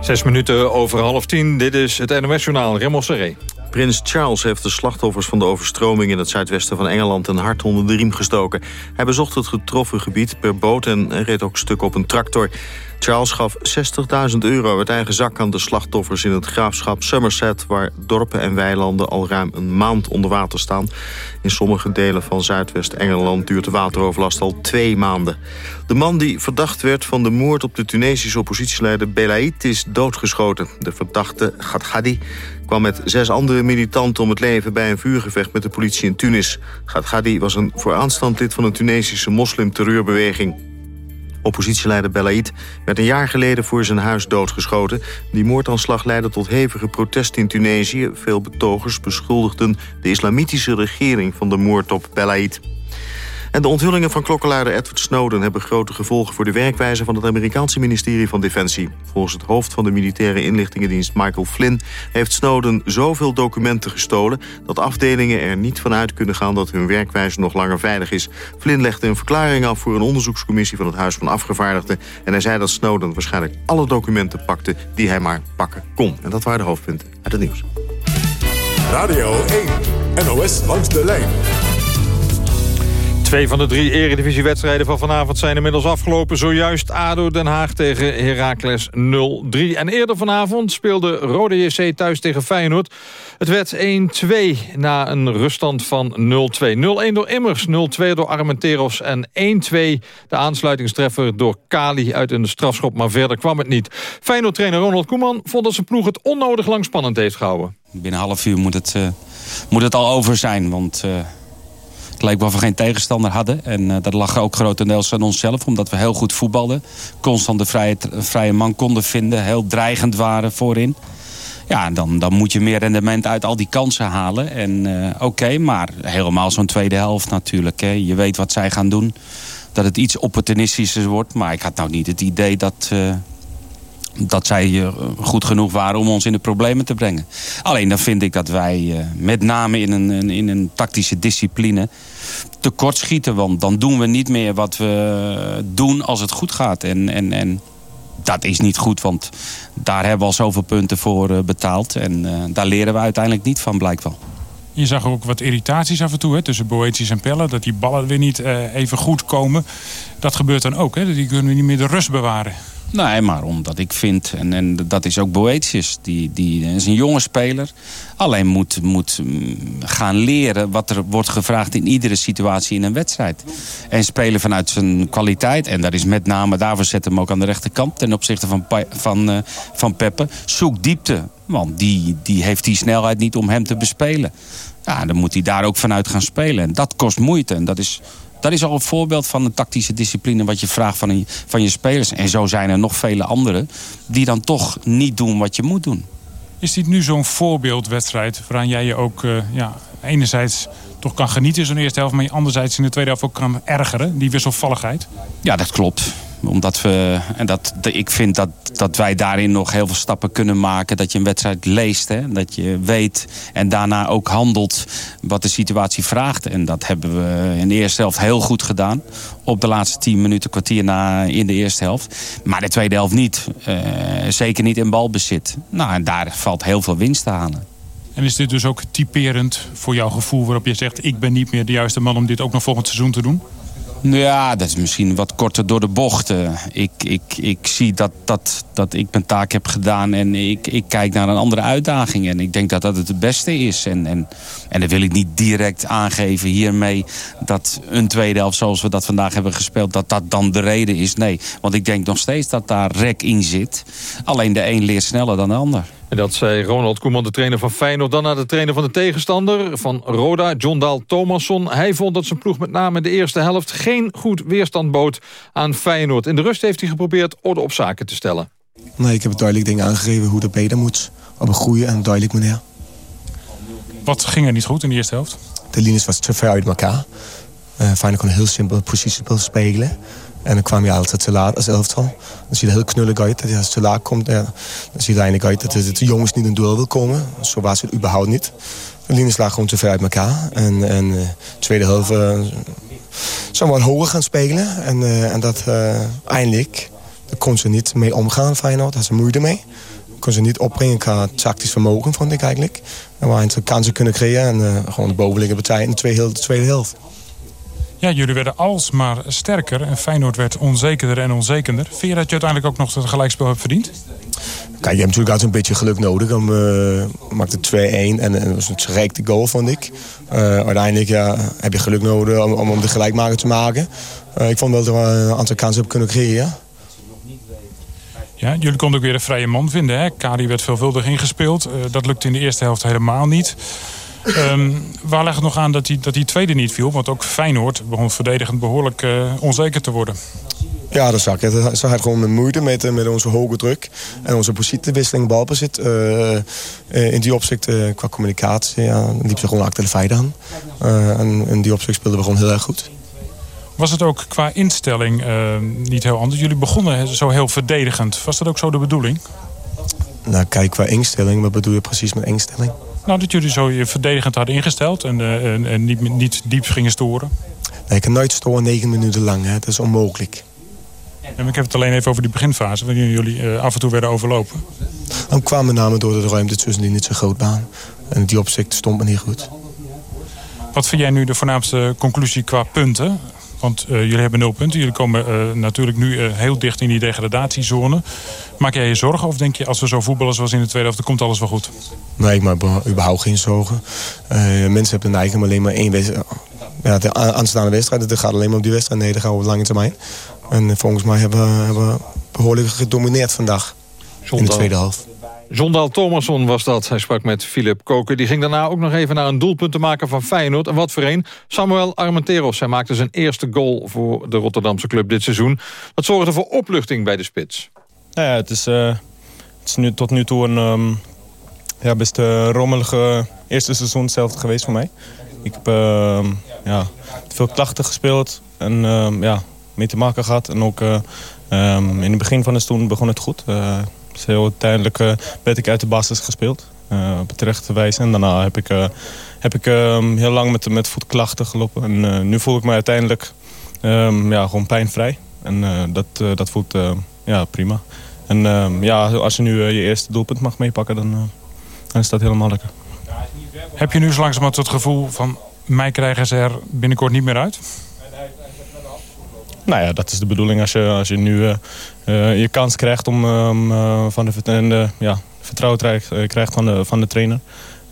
Zes minuten over half tien. Dit is het NOS-journaal Serré. Prins Charles heeft de slachtoffers van de overstroming in het zuidwesten van Engeland een hart onder de riem gestoken. Hij bezocht het getroffen gebied per boot en reed ook stuk op een tractor. Charles gaf 60.000 euro uit eigen zak aan de slachtoffers in het graafschap Somerset... waar dorpen en weilanden al ruim een maand onder water staan. In sommige delen van Zuidwest-Engeland duurt de wateroverlast al twee maanden. De man die verdacht werd van de moord op de Tunesische oppositieleider Belaid is doodgeschoten. De verdachte Ghadghadi kwam met zes andere militanten om het leven bij een vuurgevecht met de politie in Tunis. Ghadghadi was een vooraanstaand lid van een Tunesische moslimterreurbeweging. Oppositieleider Belaid werd een jaar geleden voor zijn huis doodgeschoten. Die moordaanslag leidde tot hevige protesten in Tunesië. Veel betogers beschuldigden de islamitische regering van de moord op Belaid. En de onthullingen van klokkenluider Edward Snowden... hebben grote gevolgen voor de werkwijze van het Amerikaanse ministerie van Defensie. Volgens het hoofd van de militaire inlichtingendienst Michael Flynn... heeft Snowden zoveel documenten gestolen... dat afdelingen er niet van uit kunnen gaan dat hun werkwijze nog langer veilig is. Flynn legde een verklaring af voor een onderzoekscommissie van het Huis van Afgevaardigden. En hij zei dat Snowden waarschijnlijk alle documenten pakte die hij maar pakken kon. En dat waren de hoofdpunten uit het nieuws. Radio 1, NOS langs de lijn. Twee van de drie eredivisiewedstrijden van vanavond zijn inmiddels afgelopen. Zojuist ADO Den Haag tegen Heracles 0-3. En eerder vanavond speelde Rode JC thuis tegen Feyenoord. Het werd 1-2 na een ruststand van 0-2. 0-1 door Immers, 0-2 door Armenteros en 1-2 de aansluitingstreffer door Kali uit een strafschop. Maar verder kwam het niet. Feyenoord-trainer Ronald Koeman vond dat zijn ploeg het onnodig lang spannend heeft gehouden. Binnen half uur moet het, uh, moet het al over zijn, want... Uh... Het leek wel we geen tegenstander hadden. En uh, dat lag ook grotendeels aan onszelf. Omdat we heel goed voetbalden. Constant de vrije, vrije man konden vinden. Heel dreigend waren voorin. Ja, dan, dan moet je meer rendement uit al die kansen halen. En uh, oké, maar helemaal zo'n tweede helft natuurlijk. Hè. Je weet wat zij gaan doen. Dat het iets opportunistischer wordt. Maar ik had nou niet het idee dat... Uh, dat zij goed genoeg waren om ons in de problemen te brengen. Alleen dan vind ik dat wij met name in een, in een tactische discipline tekort schieten. Want dan doen we niet meer wat we doen als het goed gaat. En, en, en dat is niet goed, want daar hebben we al zoveel punten voor betaald. En daar leren we uiteindelijk niet van, blijkbaar. Je zag ook wat irritaties af en toe hè, tussen Boetius en Pelle. Dat die ballen weer niet even goed komen. Dat gebeurt dan ook. Hè? Die kunnen niet meer de rust bewaren. Nee, maar omdat ik vind, en, en dat is ook Boetius, die, die is een jonge speler. Alleen moet, moet gaan leren wat er wordt gevraagd in iedere situatie in een wedstrijd. En spelen vanuit zijn kwaliteit. En dat is met name, daarvoor zet hem ook aan de rechterkant ten opzichte van, van, uh, van Peppe. Zoek diepte, want die, die heeft die snelheid niet om hem te bespelen. Ja, dan moet hij daar ook vanuit gaan spelen. En dat kost moeite. En dat is dat is al een voorbeeld van een tactische discipline... wat je vraagt van, een, van je spelers. En zo zijn er nog vele anderen... die dan toch niet doen wat je moet doen. Is dit nu zo'n voorbeeldwedstrijd... waaraan jij je ook uh, ja, enerzijds toch kan genieten in zo'n eerste helft... maar je anderzijds in de tweede helft ook kan ergeren, die wisselvalligheid? Ja, dat klopt. Omdat we, en dat, ik vind dat, dat wij daarin nog heel veel stappen kunnen maken. Dat je een wedstrijd leest, hè? dat je weet en daarna ook handelt wat de situatie vraagt. En dat hebben we in de eerste helft heel goed gedaan. Op de laatste tien minuten, kwartier na in de eerste helft. Maar de tweede helft niet. Uh, zeker niet in balbezit. Nou, en daar valt heel veel winst halen. En is dit dus ook typerend voor jouw gevoel waarop je zegt... ik ben niet meer de juiste man om dit ook nog volgend seizoen te doen? Ja, dat is misschien wat korter door de bocht. Ik, ik, ik zie dat, dat, dat ik mijn taak heb gedaan en ik, ik kijk naar een andere uitdaging. En ik denk dat dat het beste is. En, en, en dan wil ik niet direct aangeven hiermee dat een tweede helft zoals we dat vandaag hebben gespeeld... dat dat dan de reden is. Nee, want ik denk nog steeds dat daar rek in zit. Alleen de een leert sneller dan de ander. En dat zei Ronald Koeman, de trainer van Feyenoord. Dan naar de trainer van de tegenstander, van Roda, John Daal Thomasson. Hij vond dat zijn ploeg met name in de eerste helft... geen goed weerstand bood aan Feyenoord. In de rust heeft hij geprobeerd orde op zaken te stellen. Nee, ik heb duidelijk dingen aangegeven hoe dat beter moet. Op een goede en duidelijk manier. Wat ging er niet goed in de eerste helft? De linies was te ver uit elkaar. Uh, Feyenoord kon heel simpel positiespel spelen. En dan kwam je altijd te laat als elftal. Dan ziet het heel knullig uit dat je als te laat komt. dan ziet het eigenlijk uit dat de jongens niet in duel wil komen. Zo was het überhaupt niet. De linies lagen gewoon te ver uit elkaar. En, en de tweede helft uh, zou wat hoger gaan spelen. En, uh, en dat uh, eindelijk kon ze niet mee omgaan, Feyenoord. Daar had ze moeite mee. Kon ze niet opbrengen qua tactisch vermogen, vond ik eigenlijk. En waar ze kansen kunnen creëren. En gewoon de bovenliggende partij in de tweede helft. Ja, jullie werden alsmaar sterker en Feyenoord werd onzekerder en onzekerder. Vind je dat je uiteindelijk ook nog het gelijkspel hebt verdiend? Kijk, je hebt natuurlijk altijd een beetje geluk nodig. Om, uh, maakte 2-1 en dat was een gerekte goal, vond ik. Uh, uiteindelijk ja, heb je geluk nodig om, om de gelijkmaker te maken. Uh, ik vond wel dat we een aantal kansen hebben kunnen creëren. Ja, jullie konden ook weer een vrije man vinden. Hè? Kari werd veelvuldig ingespeeld. dat lukte in de eerste helft helemaal niet. Um, waar legt het nog aan dat die, dat die tweede niet viel? Want ook Feyenoord begon verdedigend behoorlijk uh, onzeker te worden. Ja, dat zag ik. Dat zag het gewoon met moeite met, met onze hoge druk. En onze positiewisseling balbezit. Uh, in die opzicht, uh, qua communicatie, ja, liep ze gewoon achter de feiten aan. en in die opzicht speelden we gewoon heel erg goed. Was het ook qua instelling niet heel anders? Jullie begonnen zo heel verdedigend. Was dat ook zo de bedoeling? Nou, kijk, qua instelling, wat bedoel je precies met instelling? Nou, dat jullie zo je verdedigend hadden ingesteld en, uh, en, en, niet, niet diep gingen storen. Nee, ik kan nooit storen negen minuten lang. Hè. Dat is onmogelijk. En ik heb het alleen even over die beginfase, waarin jullie uh, af en toe werden overlopen. Dan kwamen met name door de ruimte tussen die niet zo groot waren. En die opzicht stond me niet goed. Wat vind jij nu de voornaamste conclusie qua punten? Want uh, jullie hebben nul punten. Jullie komen uh, natuurlijk nu uh, heel dicht in die degradatiezone. Maak jij je zorgen of denk je als we zo voetballen zoals in de tweede helft... dan komt alles wel goed? Nee, ik maak überhaupt geen zorgen. mensen hebben de neiging om alleen maar één wedstrijd... Ja, de aanstaande wedstrijd, het gaat alleen maar op die wedstrijd. Nee, dat gaan we op lange termijn. En volgens mij hebben we, hebben we behoorlijk gedomineerd vandaag. In de tweede helft. Zondal Thomasson was dat. Hij sprak met Philip Koken. Die ging daarna ook nog even naar een doelpunt te maken van Feyenoord. En wat voor een? Samuel Armenteros. Hij maakte zijn eerste goal voor de Rotterdamse club dit seizoen. Dat zorgde voor opluchting bij de spits. Nou ja, het is, uh, het is nu, tot nu toe een um, ja, best uh, rommelige eerste seizoen hetzelfde geweest voor mij. Ik heb uh, ja, veel klachten gespeeld en ehm, ja, mee te maken gehad. En ook ehm, in het begin van het seizoen begon het goed. Dus heel uiteindelijk uh, werd ik uit de basis gespeeld. Uh, op terechte wijze. En daarna heb ik, uh, heb ik um, heel lang met, met voetklachten gelopen. En nu voel ik me uiteindelijk um, ja, gewoon pijnvrij. En dat, dat voelt ja, prima. En um, ja, als je nu je eerste doelpunt mag meepakken, dan, dan is dat helemaal lekker. Heb je nu zo langzamerhand het gevoel van... mij krijgen ze er binnenkort niet meer uit? Nou ja, dat is de bedoeling als je, als je nu uh, uh, je kans krijgt om uh, van de, de ja, vertrouwen krijgt van de, van de trainer.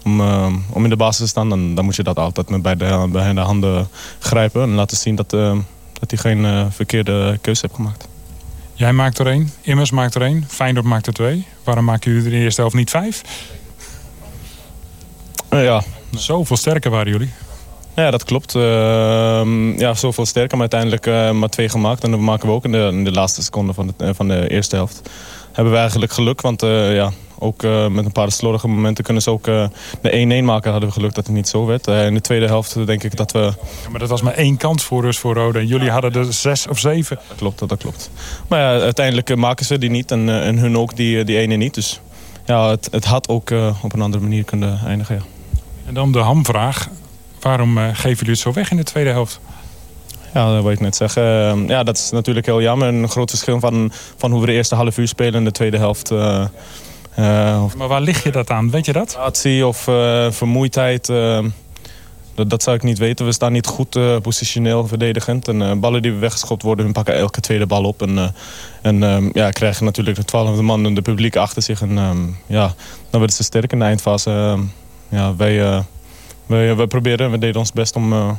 Om, om in de basis te staan, dan, dan moet je dat altijd met bij de, bij de handen grijpen. En laten zien dat, dat hij geen verkeerde keuze heeft gemaakt. Jij maakt er één, Immers maakt er één, Feyenoord maakt er twee. Waarom maken jullie de eerste helft niet vijf? ja. Zoveel sterker waren jullie. Ja, dat klopt. Uh, ja, zoveel sterker, maar uiteindelijk uh, maar twee gemaakt. En dat maken we ook in de, in de laatste seconde van de, van de eerste helft. hebben we eigenlijk geluk. Want eh, ja, ook eh, met een paar slordige momenten kunnen ze ook eh, de 1-1 maken. Hadden we geluk dat het niet zo werd. in de tweede helft denk ik dat we... Ja, maar dat was maar één kans voor rust voor Roda. En jullie hadden er zes of zeven. Dat klopt, dat, klopt. Maar ja, uiteindelijk maken ze die niet. En, en hun ook die, die ene niet. Dus ja, het, het had ook op een andere manier kunnen eindigen. Ja. En dan de hamvraag. Waarom geven jullie het zo weg in de tweede helft? Ja, dat wil ik net zeggen. Ehm, ja, dat is natuurlijk heel jammer. Een groot verschil van, van hoe we de eerste half uur spelen en de tweede helft. Uh, maar waar lig je dat aan? Weet je dat? Actie of uh, vermoeidheid. Ehm, dat, dat zou ik niet weten. We staan niet goed positioneel verdedigend. En ballen die weggeschopt worden, hun pakken elke tweede bal op. En, en ehm, ja, krijgen natuurlijk de twaalfde man en de publiek achter zich. En ja, dan worden ze sterk in de eindfase. ja, wij, wij, wij proberen, we deden ons best om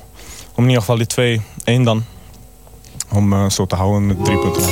om in ieder geval die 2-1 dan. Om uh, zo te houden met drie punten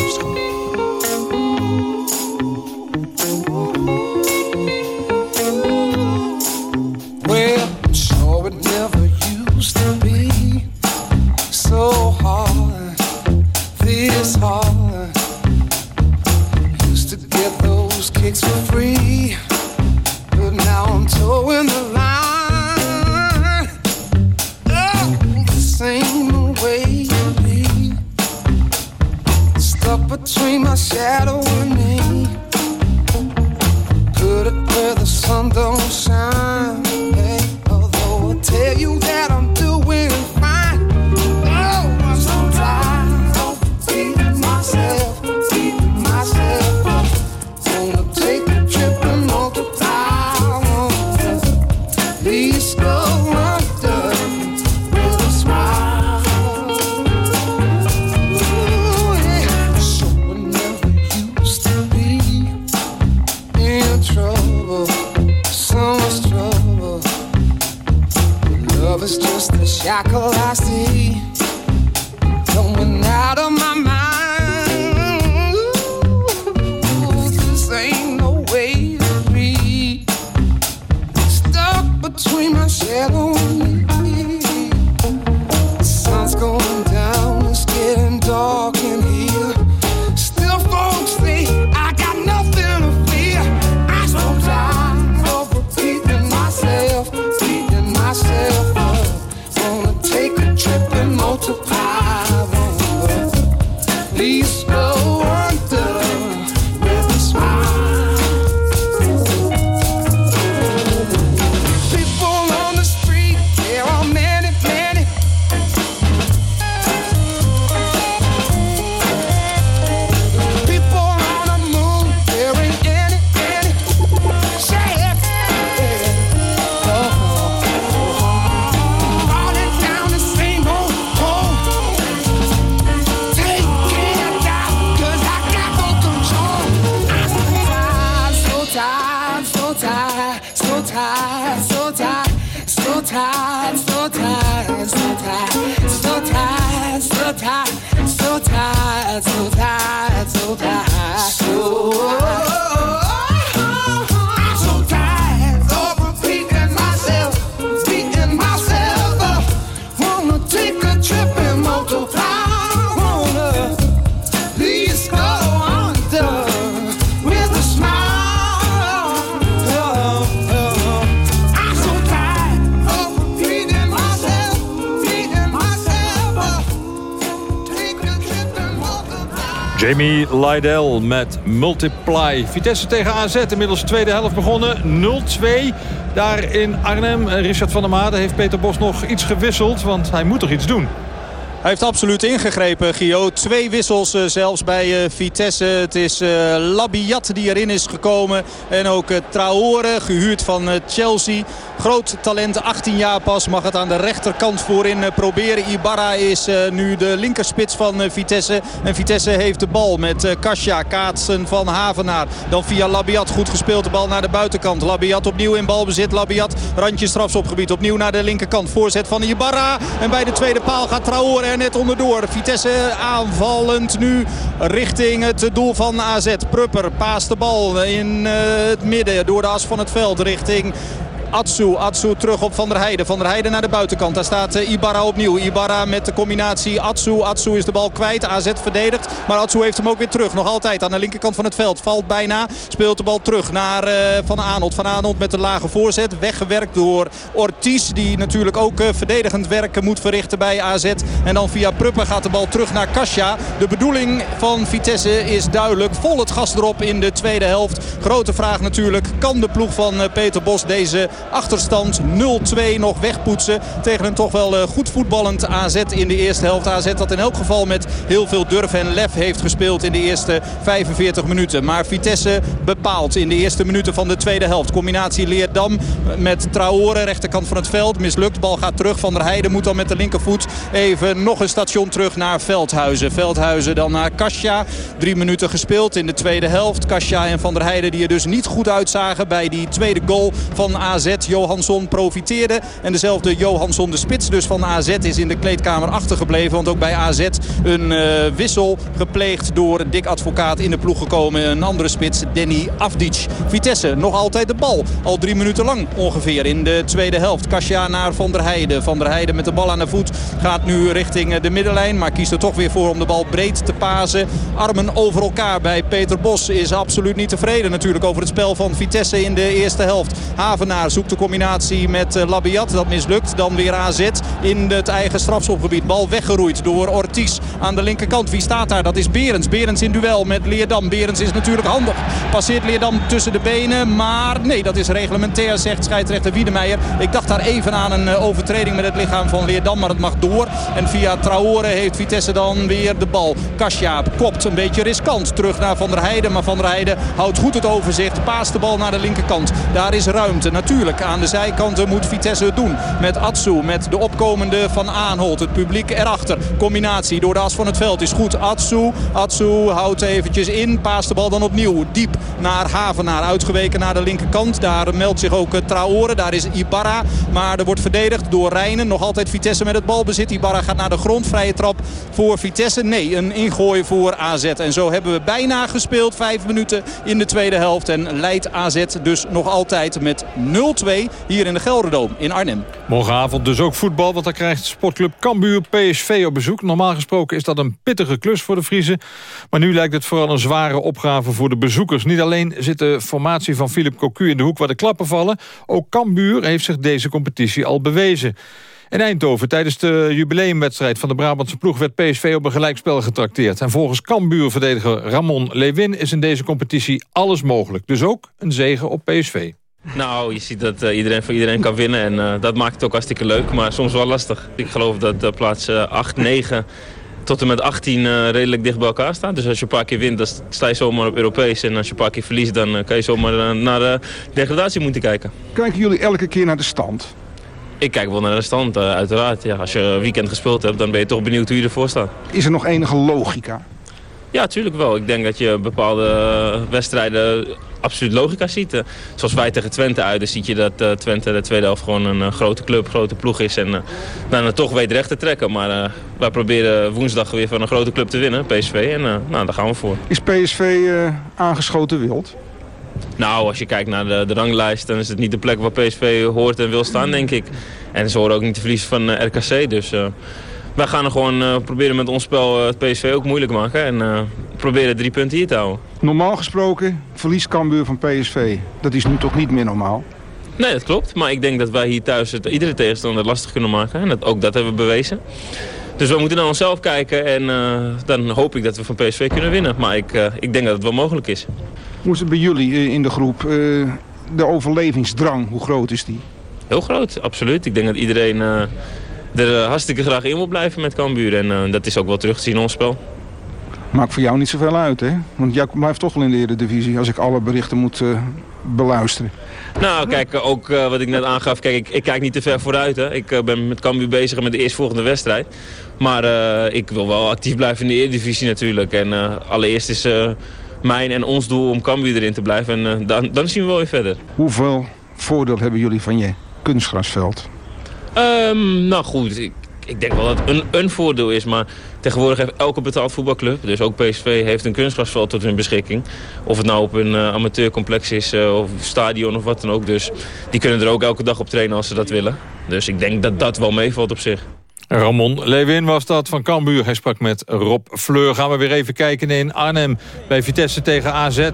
Multiply. Vitesse tegen AZ, inmiddels de tweede helft begonnen. 0-2 daar in Arnhem. Richard van der Made heeft Peter Bos nog iets gewisseld, want hij moet toch iets doen. Hij heeft absoluut ingegrepen, Gio. Twee wissels eh, zelfs bij eh, Vitesse. Het is eh, Labiat die erin is gekomen. En ook eh, Traore, gehuurd van eh, Chelsea. Groot talent, 18 jaar pas. Mag het aan de rechterkant voorin eh, proberen. Ibarra is eh, nu de linkerspits van eh, Vitesse. En Vitesse heeft de bal met Kasia, kaatsen van Havenaar. Dan via Labiat, goed gespeeld. De bal naar de buitenkant. Labiat opnieuw in balbezit. Labiat, randje strafschopgebied. Opnieuw naar de linkerkant. Voorzet van Ibarra. En bij de tweede paal gaat Traore er net onderdoor. Vitesse aanvallend nu richting het doel van AZ. Prupper paast de bal in het midden door de as van het veld richting Atsu. Atsu terug op Van der Heijden. Van der Heijden naar de buitenkant. Daar staat uh, Ibarra opnieuw. Ibarra met de combinatie Atsu. Atsu is de bal kwijt. AZ verdedigt. Maar Atsu heeft hem ook weer terug. Nog altijd aan de linkerkant van het veld. Valt bijna. Speelt de bal terug naar uh, Van Aanholt. Van Aanholt met de lage voorzet. Weggewerkt door Ortiz. Die natuurlijk ook uh, verdedigend werk moet verrichten bij AZ. En dan via Pruppen gaat de bal terug naar Kasia. De bedoeling van Vitesse is duidelijk. Vol het gas erop in de tweede helft. Grote vraag natuurlijk. Kan de ploeg van Peter Bos deze achterstand 0-2 nog wegpoetsen. Tegen een toch wel goed voetballend AZ in de eerste helft. AZ dat in elk geval met heel veel durf en lef heeft gespeeld in de eerste 45 minuten. Maar Vitesse bepaalt in de eerste minuten van de tweede helft. Combinatie Leerdam met Traore, rechterkant van het veld. Mislukt, bal gaat terug. Van der Heijden moet dan met de linkervoet even nog een station terug naar Veldhuizen. Veldhuizen dan naar Kasia. Drie minuten gespeeld in de tweede helft. Kasia en Van der Heijden die er dus niet goed uitzagen bij die tweede goal van AZ. Johansson profiteerde. En dezelfde Johansson, de spits dus van AZ, is in de kleedkamer achtergebleven. Want ook bij AZ een uh, wissel gepleegd door Dick Advocaat in de ploeg gekomen. Een andere spits, Danny Afdic. Vitesse nog altijd de bal. Al drie minuten lang ongeveer in de tweede helft. Kasia naar Van der Heijden. Van der Heijden met de bal aan de voet gaat nu richting de middenlijn. Maar kiest er toch weer voor om de bal breed te pasen. Armen over elkaar bij Peter Bos is absoluut niet tevreden natuurlijk over het spel van Vitesse in de eerste helft. Havenaar zoekt de combinatie met Labiat. Dat mislukt. Dan weer AZ in het eigen strafschopgebied. Bal weggeroeid door Ortiz aan de linkerkant. Wie staat daar? Dat is Berends. Berends in duel met Leerdam. Berends is natuurlijk handig. Passeert Leerdam tussen de benen. Maar nee, dat is reglementair, zegt scheidsrechter Wiedemeijer. Ik dacht daar even aan een overtreding met het lichaam van Leerdam. Maar het mag door. En via Traore heeft Vitesse dan weer de bal. Kasia kopt een beetje riskant. Terug naar Van der Heijden. Maar Van der Heijden houdt goed het overzicht. Paast de bal naar de linkerkant. Daar is ruimte. Natuurlijk aan de zijkanten moet Vitesse het doen. Met Atsu, met de opkomende Van Aanholt. Het publiek erachter. Combinatie door de as van het veld is goed. Atsu, Atsu houdt eventjes in. Paast de bal dan opnieuw. Diep naar Havenaar. Uitgeweken naar de linkerkant. Daar meldt zich ook Traore. Daar is Ibarra. Maar er wordt verdedigd door Rijnen. Nog altijd Vitesse met het balbezit. Ibarra gaat naar de grond. Vrije trap voor Vitesse. Nee, een ingooi voor AZ. En zo hebben we bijna gespeeld. Vijf minuten in de tweede helft. En leidt AZ dus nog altijd met 0-2 hier in de Gelderdoom in Arnhem. Morgenavond dus ook voetbal. Want dan krijgt sportclub Cambuur PSV op bezoek. Normaal gesproken is dat een pittige klus voor de Friese. Maar nu lijkt het vooral een zware opgave voor de bezoekers. Niet alleen zit de formatie van Philip Cocu in de hoek waar de klappen vallen. Ook Cambuur heeft zich deze competitie al bewezen. In Eindhoven tijdens de jubileumwedstrijd van de Brabantse ploeg... werd PSV op een gelijkspel getrakteerd. En volgens Cambuur-verdediger Ramon Lewin is in deze competitie alles mogelijk. Dus ook een zege op PSV. Nou, je ziet dat uh, iedereen voor iedereen kan winnen en uh, dat maakt het ook hartstikke leuk, maar soms wel lastig. Ik geloof dat uh, plaats 8, 9 tot en met 18 redelijk dicht bij elkaar staan. Dus als je een paar keer wint, dan sta je zomaar op Europees. En als je een paar keer verliest, dan kan je zomaar naar de degradatie moeten kijken. Kijken jullie elke keer naar de stand? Ik kijk wel naar de stand, uiteraard. Ja, als je een weekend gespeeld hebt, dan ben je toch benieuwd hoe je ervoor staat. Is er nog enige logica? Ja, tuurlijk wel. Ik denk dat je bepaalde wedstrijden absoluut logica ziet. Uh, zoals wij tegen Twente uit, dan zie je dat uh, Twente de tweede helft gewoon een uh, grote club, grote ploeg is. En dan toch weet recht te trekken. Maar wij proberen woensdag weer van een grote club te winnen, PSV. En nou, daar gaan we voor. Is PSV aangeschoten wild? Nou, als je kijkt naar de, de, ranglijst, dan is het niet de plek waar PSV hoort en wil staan, denk ik. En ze horen ook niet te verliezen van RKC, dus wij gaan er gewoon uh, proberen met ons spel het PSV ook moeilijk maken. En uh, proberen drie punten hier te houden. Normaal gesproken, verlies Cambuur van PSV. Dat is nu toch niet meer normaal? Nee, dat klopt. Maar ik denk dat wij hier thuis het iedere tegenstander lastig kunnen maken. En dat, ook dat hebben we bewezen. Dus we moeten naar onszelf kijken en uh, dan hoop ik dat we van PSV kunnen winnen. Maar ik, ik denk dat het wel mogelijk is. Hoe is het bij jullie in de groep? de overlevingsdrang, hoe groot is die? Heel groot, absoluut. Ik denk dat iedereen er hartstikke graag in wil blijven met Cambuur. En uh, dat is ook wel terug te zien in ons spel. Maakt voor jou niet zoveel uit, hè? Want jij blijft toch wel in de Eredivisie als ik alle berichten moet uh, beluisteren. Nou, kijk, ook uh, wat ik net aangaf. Kijk, ik, ik, kijk niet te ver vooruit. Hè. Ik ben met Cambuur bezig met de eerstvolgende wedstrijd. Maar ik wil wel actief blijven in de Eredivisie natuurlijk. En allereerst is mijn en ons doel om Cambuur erin te blijven. En dan, dan zien we wel weer verder. Hoeveel voordeel hebben jullie van je kunstgrasveld? Um, nou goed, ik, ik denk wel dat het een, een voordeel is. Maar tegenwoordig heeft elke betaald voetbalclub, dus ook PSV, heeft een kunstgrasveld tot hun beschikking. Of het nou op een uh, amateurcomplex is of stadion of wat dan ook. Dus die kunnen er ook elke dag op trainen als ze dat willen. Dus ik denk dat dat wel meevalt op zich. Ramon Lewin was dat van Cambuur. Hij sprak met Rob Fleur. Gaan we weer even kijken in Arnhem bij Vitesse tegen AZ.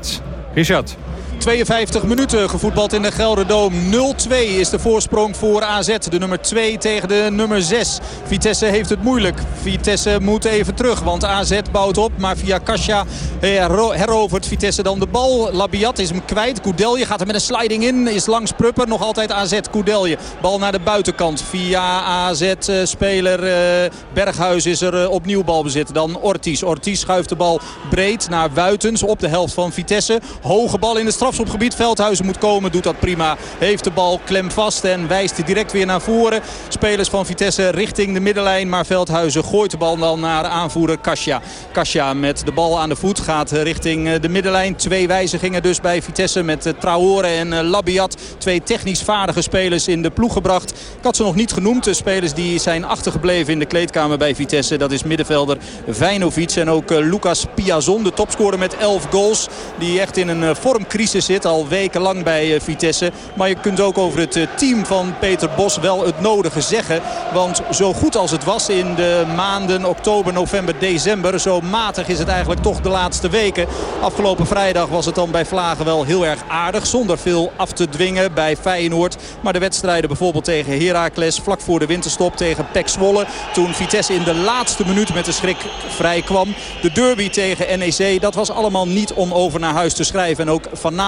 Richard. 52 minuten gevoetbald in de Gelderdoom. 0-2 is de voorsprong voor AZ. De nummer 2 tegen de nummer 6. Vitesse heeft het moeilijk. Vitesse moet even terug, want AZ bouwt op. Maar via Kasia herovert Vitesse dan de bal. Labiat is hem kwijt. Koudelje gaat er met een sliding in. Is langs Prupper. Nog altijd AZ. Koudelje. Bal naar de buitenkant. Via AZ-speler eh, Berghuis is er eh, opnieuw balbezit. Dan Ortiz. Ortiz schuift de bal breed naar Wuitens op de helft van Vitesse. Hoge bal in de straf strafschopgebied. Veldhuizen moet komen, doet dat prima. Heeft de bal klem vast en wijst direct weer naar voren. Spelers van Vitesse richting de middenlijn. Maar Veldhuizen gooit de bal dan naar aanvoerder Kasia. Kasia met de bal aan de voet gaat richting eh, de middenlijn. Twee wijzigingen dus bij Vitesse met eh, Traore en eh, Labiat. Twee technisch vaardige spelers in de ploeg gebracht. Ik had ze nog niet genoemd. De spelers die zijn achtergebleven in de kleedkamer bij Vitesse. Dat is middenvelder Vijnovic en ook Lucas Piazon. De topscorer met 11 goals. Die echt in een vormcrisis zit. Al wekenlang bij eh, Vitesse. Maar je kunt ook over het eh, team van Peter Bos wel het nodige zeggen. Want zo goed als het was in de maanden oktober, november, december. Zo matig is het eigenlijk toch de laatste weken. Afgelopen vrijdag was het dan bij Vlagen wel heel erg aardig. Zonder veel af te dwingen bij Feyenoord. Maar de wedstrijden bijvoorbeeld tegen Heracles. Vlak voor de winterstop tegen Pek Zwolle. Toen Vitesse in de laatste minuut met de schrik vrij kwam. De derby tegen NEC. Dat was allemaal niet om over naar huis te schrijven. En ook vanavond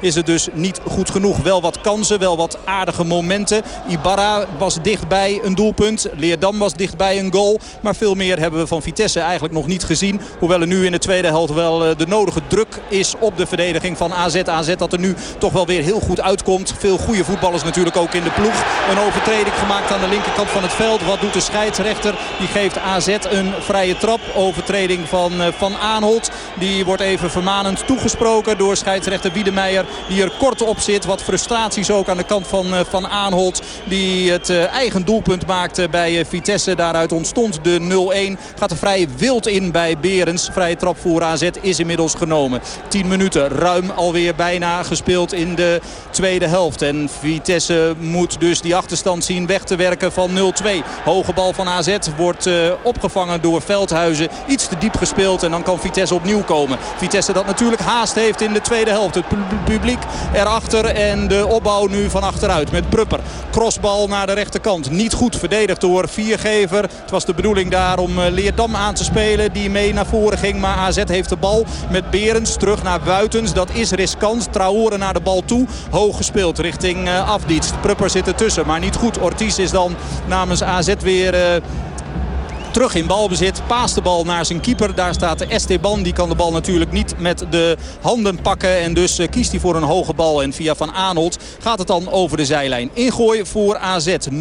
is het dus niet goed genoeg. Wel wat kansen, wel wat aardige momenten. Ibarra was dichtbij een doelpunt. Leerdam was dichtbij een goal. Maar veel meer hebben we van Vitesse eigenlijk nog niet gezien. Hoewel er nu in de tweede helft wel eh, de nodige druk is op de verdediging van AZ. AZ dat er nu toch wel weer heel goed uitkomt. Veel goede voetballers natuurlijk ook in de ploeg. Een overtreding gemaakt aan de linkerkant van het veld. Wat doet de scheidsrechter? Die geeft AZ een vrije trap. Overtreding van eh, Van Aanholt. Die wordt even vermanend toegesproken door scheidsrechter Wiedemeijer. Die er kort op zit. Wat frustraties ook aan de kant van, eh, van Aanholt. Die het eh, eigen doelpunt maakte bij eh, Vitesse. Daaruit ontstond de 0-1. Gaat er vrij wild in bij Berens. Vrije trap voor AZ is inmiddels genomen. 10 minuten ruim alweer bijna gespeeld in de tweede helft. En Vitesse moet dus die achterstand zien weg te werken van 0-2. Hoge bal van AZ wordt opgevangen door Veldhuizen. Iets te diep gespeeld en dan kan Vitesse opnieuw komen. Vitesse dat natuurlijk haast heeft in de tweede helft publiek erachter. En de opbouw nu van achteruit met Prupper. Crossbal naar de rechterkant. Niet goed verdedigd door Viergever. Het was de bedoeling daar om eh, Leerdam aan te spelen. Die mee naar voren ging. Maar AZ heeft de bal met Berens terug naar Buitens. Dat is riskant. Traore naar de bal toe. Hoog gespeeld richting uh, Afdietst. Prupper zit ertussen. Maar niet goed. Ortiz is dan namens AZ weer... Terug in balbezit. Paast de bal naar zijn keeper. Daar staat de Esteban. Die kan de bal natuurlijk niet met de handen pakken. En dus eh, kiest hij voor een hoge bal. En via Van Aanholt gaat het dan over de zijlijn. Ingooi voor AZ. 0-1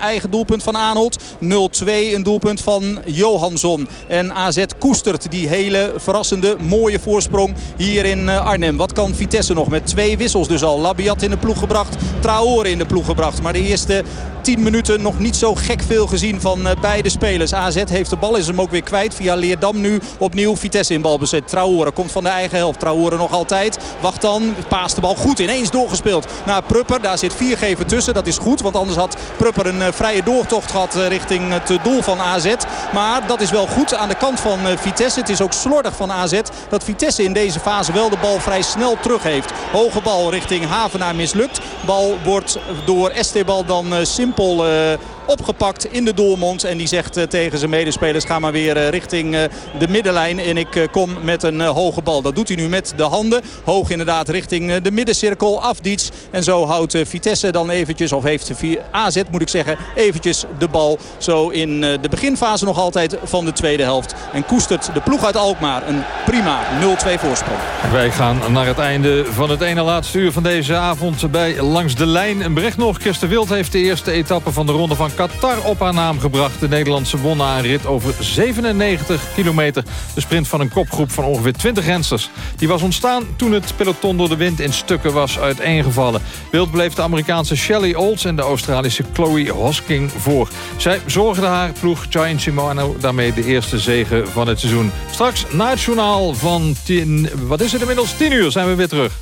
eigen doelpunt van Aanholt. 0-2 een doelpunt van Johansson. En AZ koestert die hele verrassende mooie voorsprong hier in eh, Arnhem. Wat kan Vitesse nog met twee wissels dus al. Labiat in de ploeg gebracht. Traore in de ploeg gebracht. Maar de eerste 10 minuten nog niet zo gek veel gezien van eh, beide spelers. AZ heeft de bal, is hem ook weer kwijt. Via Leerdam nu opnieuw Vitesse in balbezit. Traore komt van de eigen helft. Traore nog altijd. Wacht dan. Paast de bal goed ineens doorgespeeld naar Prupper. Daar zit viergever tussen. Dat is goed. Want anders had Prupper een eh, vrije doortocht gehad eh, richting het doel van AZ. Maar dat is wel goed aan de kant van Vitesse. Het is ook slordig van AZ dat Vitesse in deze fase wel de bal vrij snel terug heeft. Hoge bal richting Havenaar mislukt. Bal wordt door Esteban dan simpel simpel uh, opgepakt in de doelmond. En die zegt uh, tegen zijn medespelers ga maar weer uh, richting de middenlijn. En ik kom met een hoge bal. Dat doet hij nu met de handen. Hoog inderdaad richting de middencirkel. Afdiets. En zo houdt Vitesse dan eventjes, of heeft AZ moet ik zeggen, eventjes de bal. Zo in de beginfase nog altijd van de tweede helft. En koestert de ploeg uit Alkmaar een prima 0-2 voorsprong. Wij gaan naar het einde van het ene laatste uur van deze avond bij Langs de Lijn. Een bericht nog. Kirsten Wild heeft de eerste etappe van de Ronde van Qatar op haar naam gebracht. De Nederlandse won een rit over 97 kilometer. De sprint van een kopgroep van ongeveer 20 rensters. Die was ontstaan toen het peloton door de wind in stukken was uiteengevallen. Beeld bleef de Amerikaanse Shelley Olds en de Australische Chloe Hosking voor. Zij zorgde haar ploeg Giant Shimano daarmee de eerste zege van het seizoen. Straks na het journaal van 10, wat is het inmiddels? 10 uur zijn we weer terug.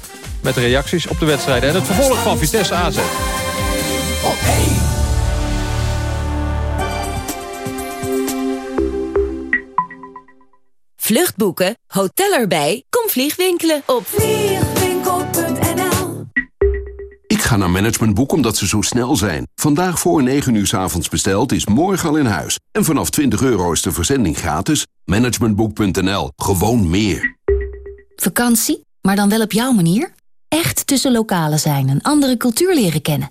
Met de reacties op de wedstrijden en het vervolg van Vitesse AZ. Vluchtboeken, hotel erbij, kom vliegwinkelen op vliegwinkel.nl Ik ga naar Managementboek omdat ze zo snel zijn. Vandaag voor 9 uur s avonds besteld is morgen al in huis. En vanaf 20 euro is de verzending gratis. Managementboek.nl. Gewoon meer. Vakantie, maar dan wel op jouw manier? Echt tussen lokalen zijn en andere cultuur leren kennen.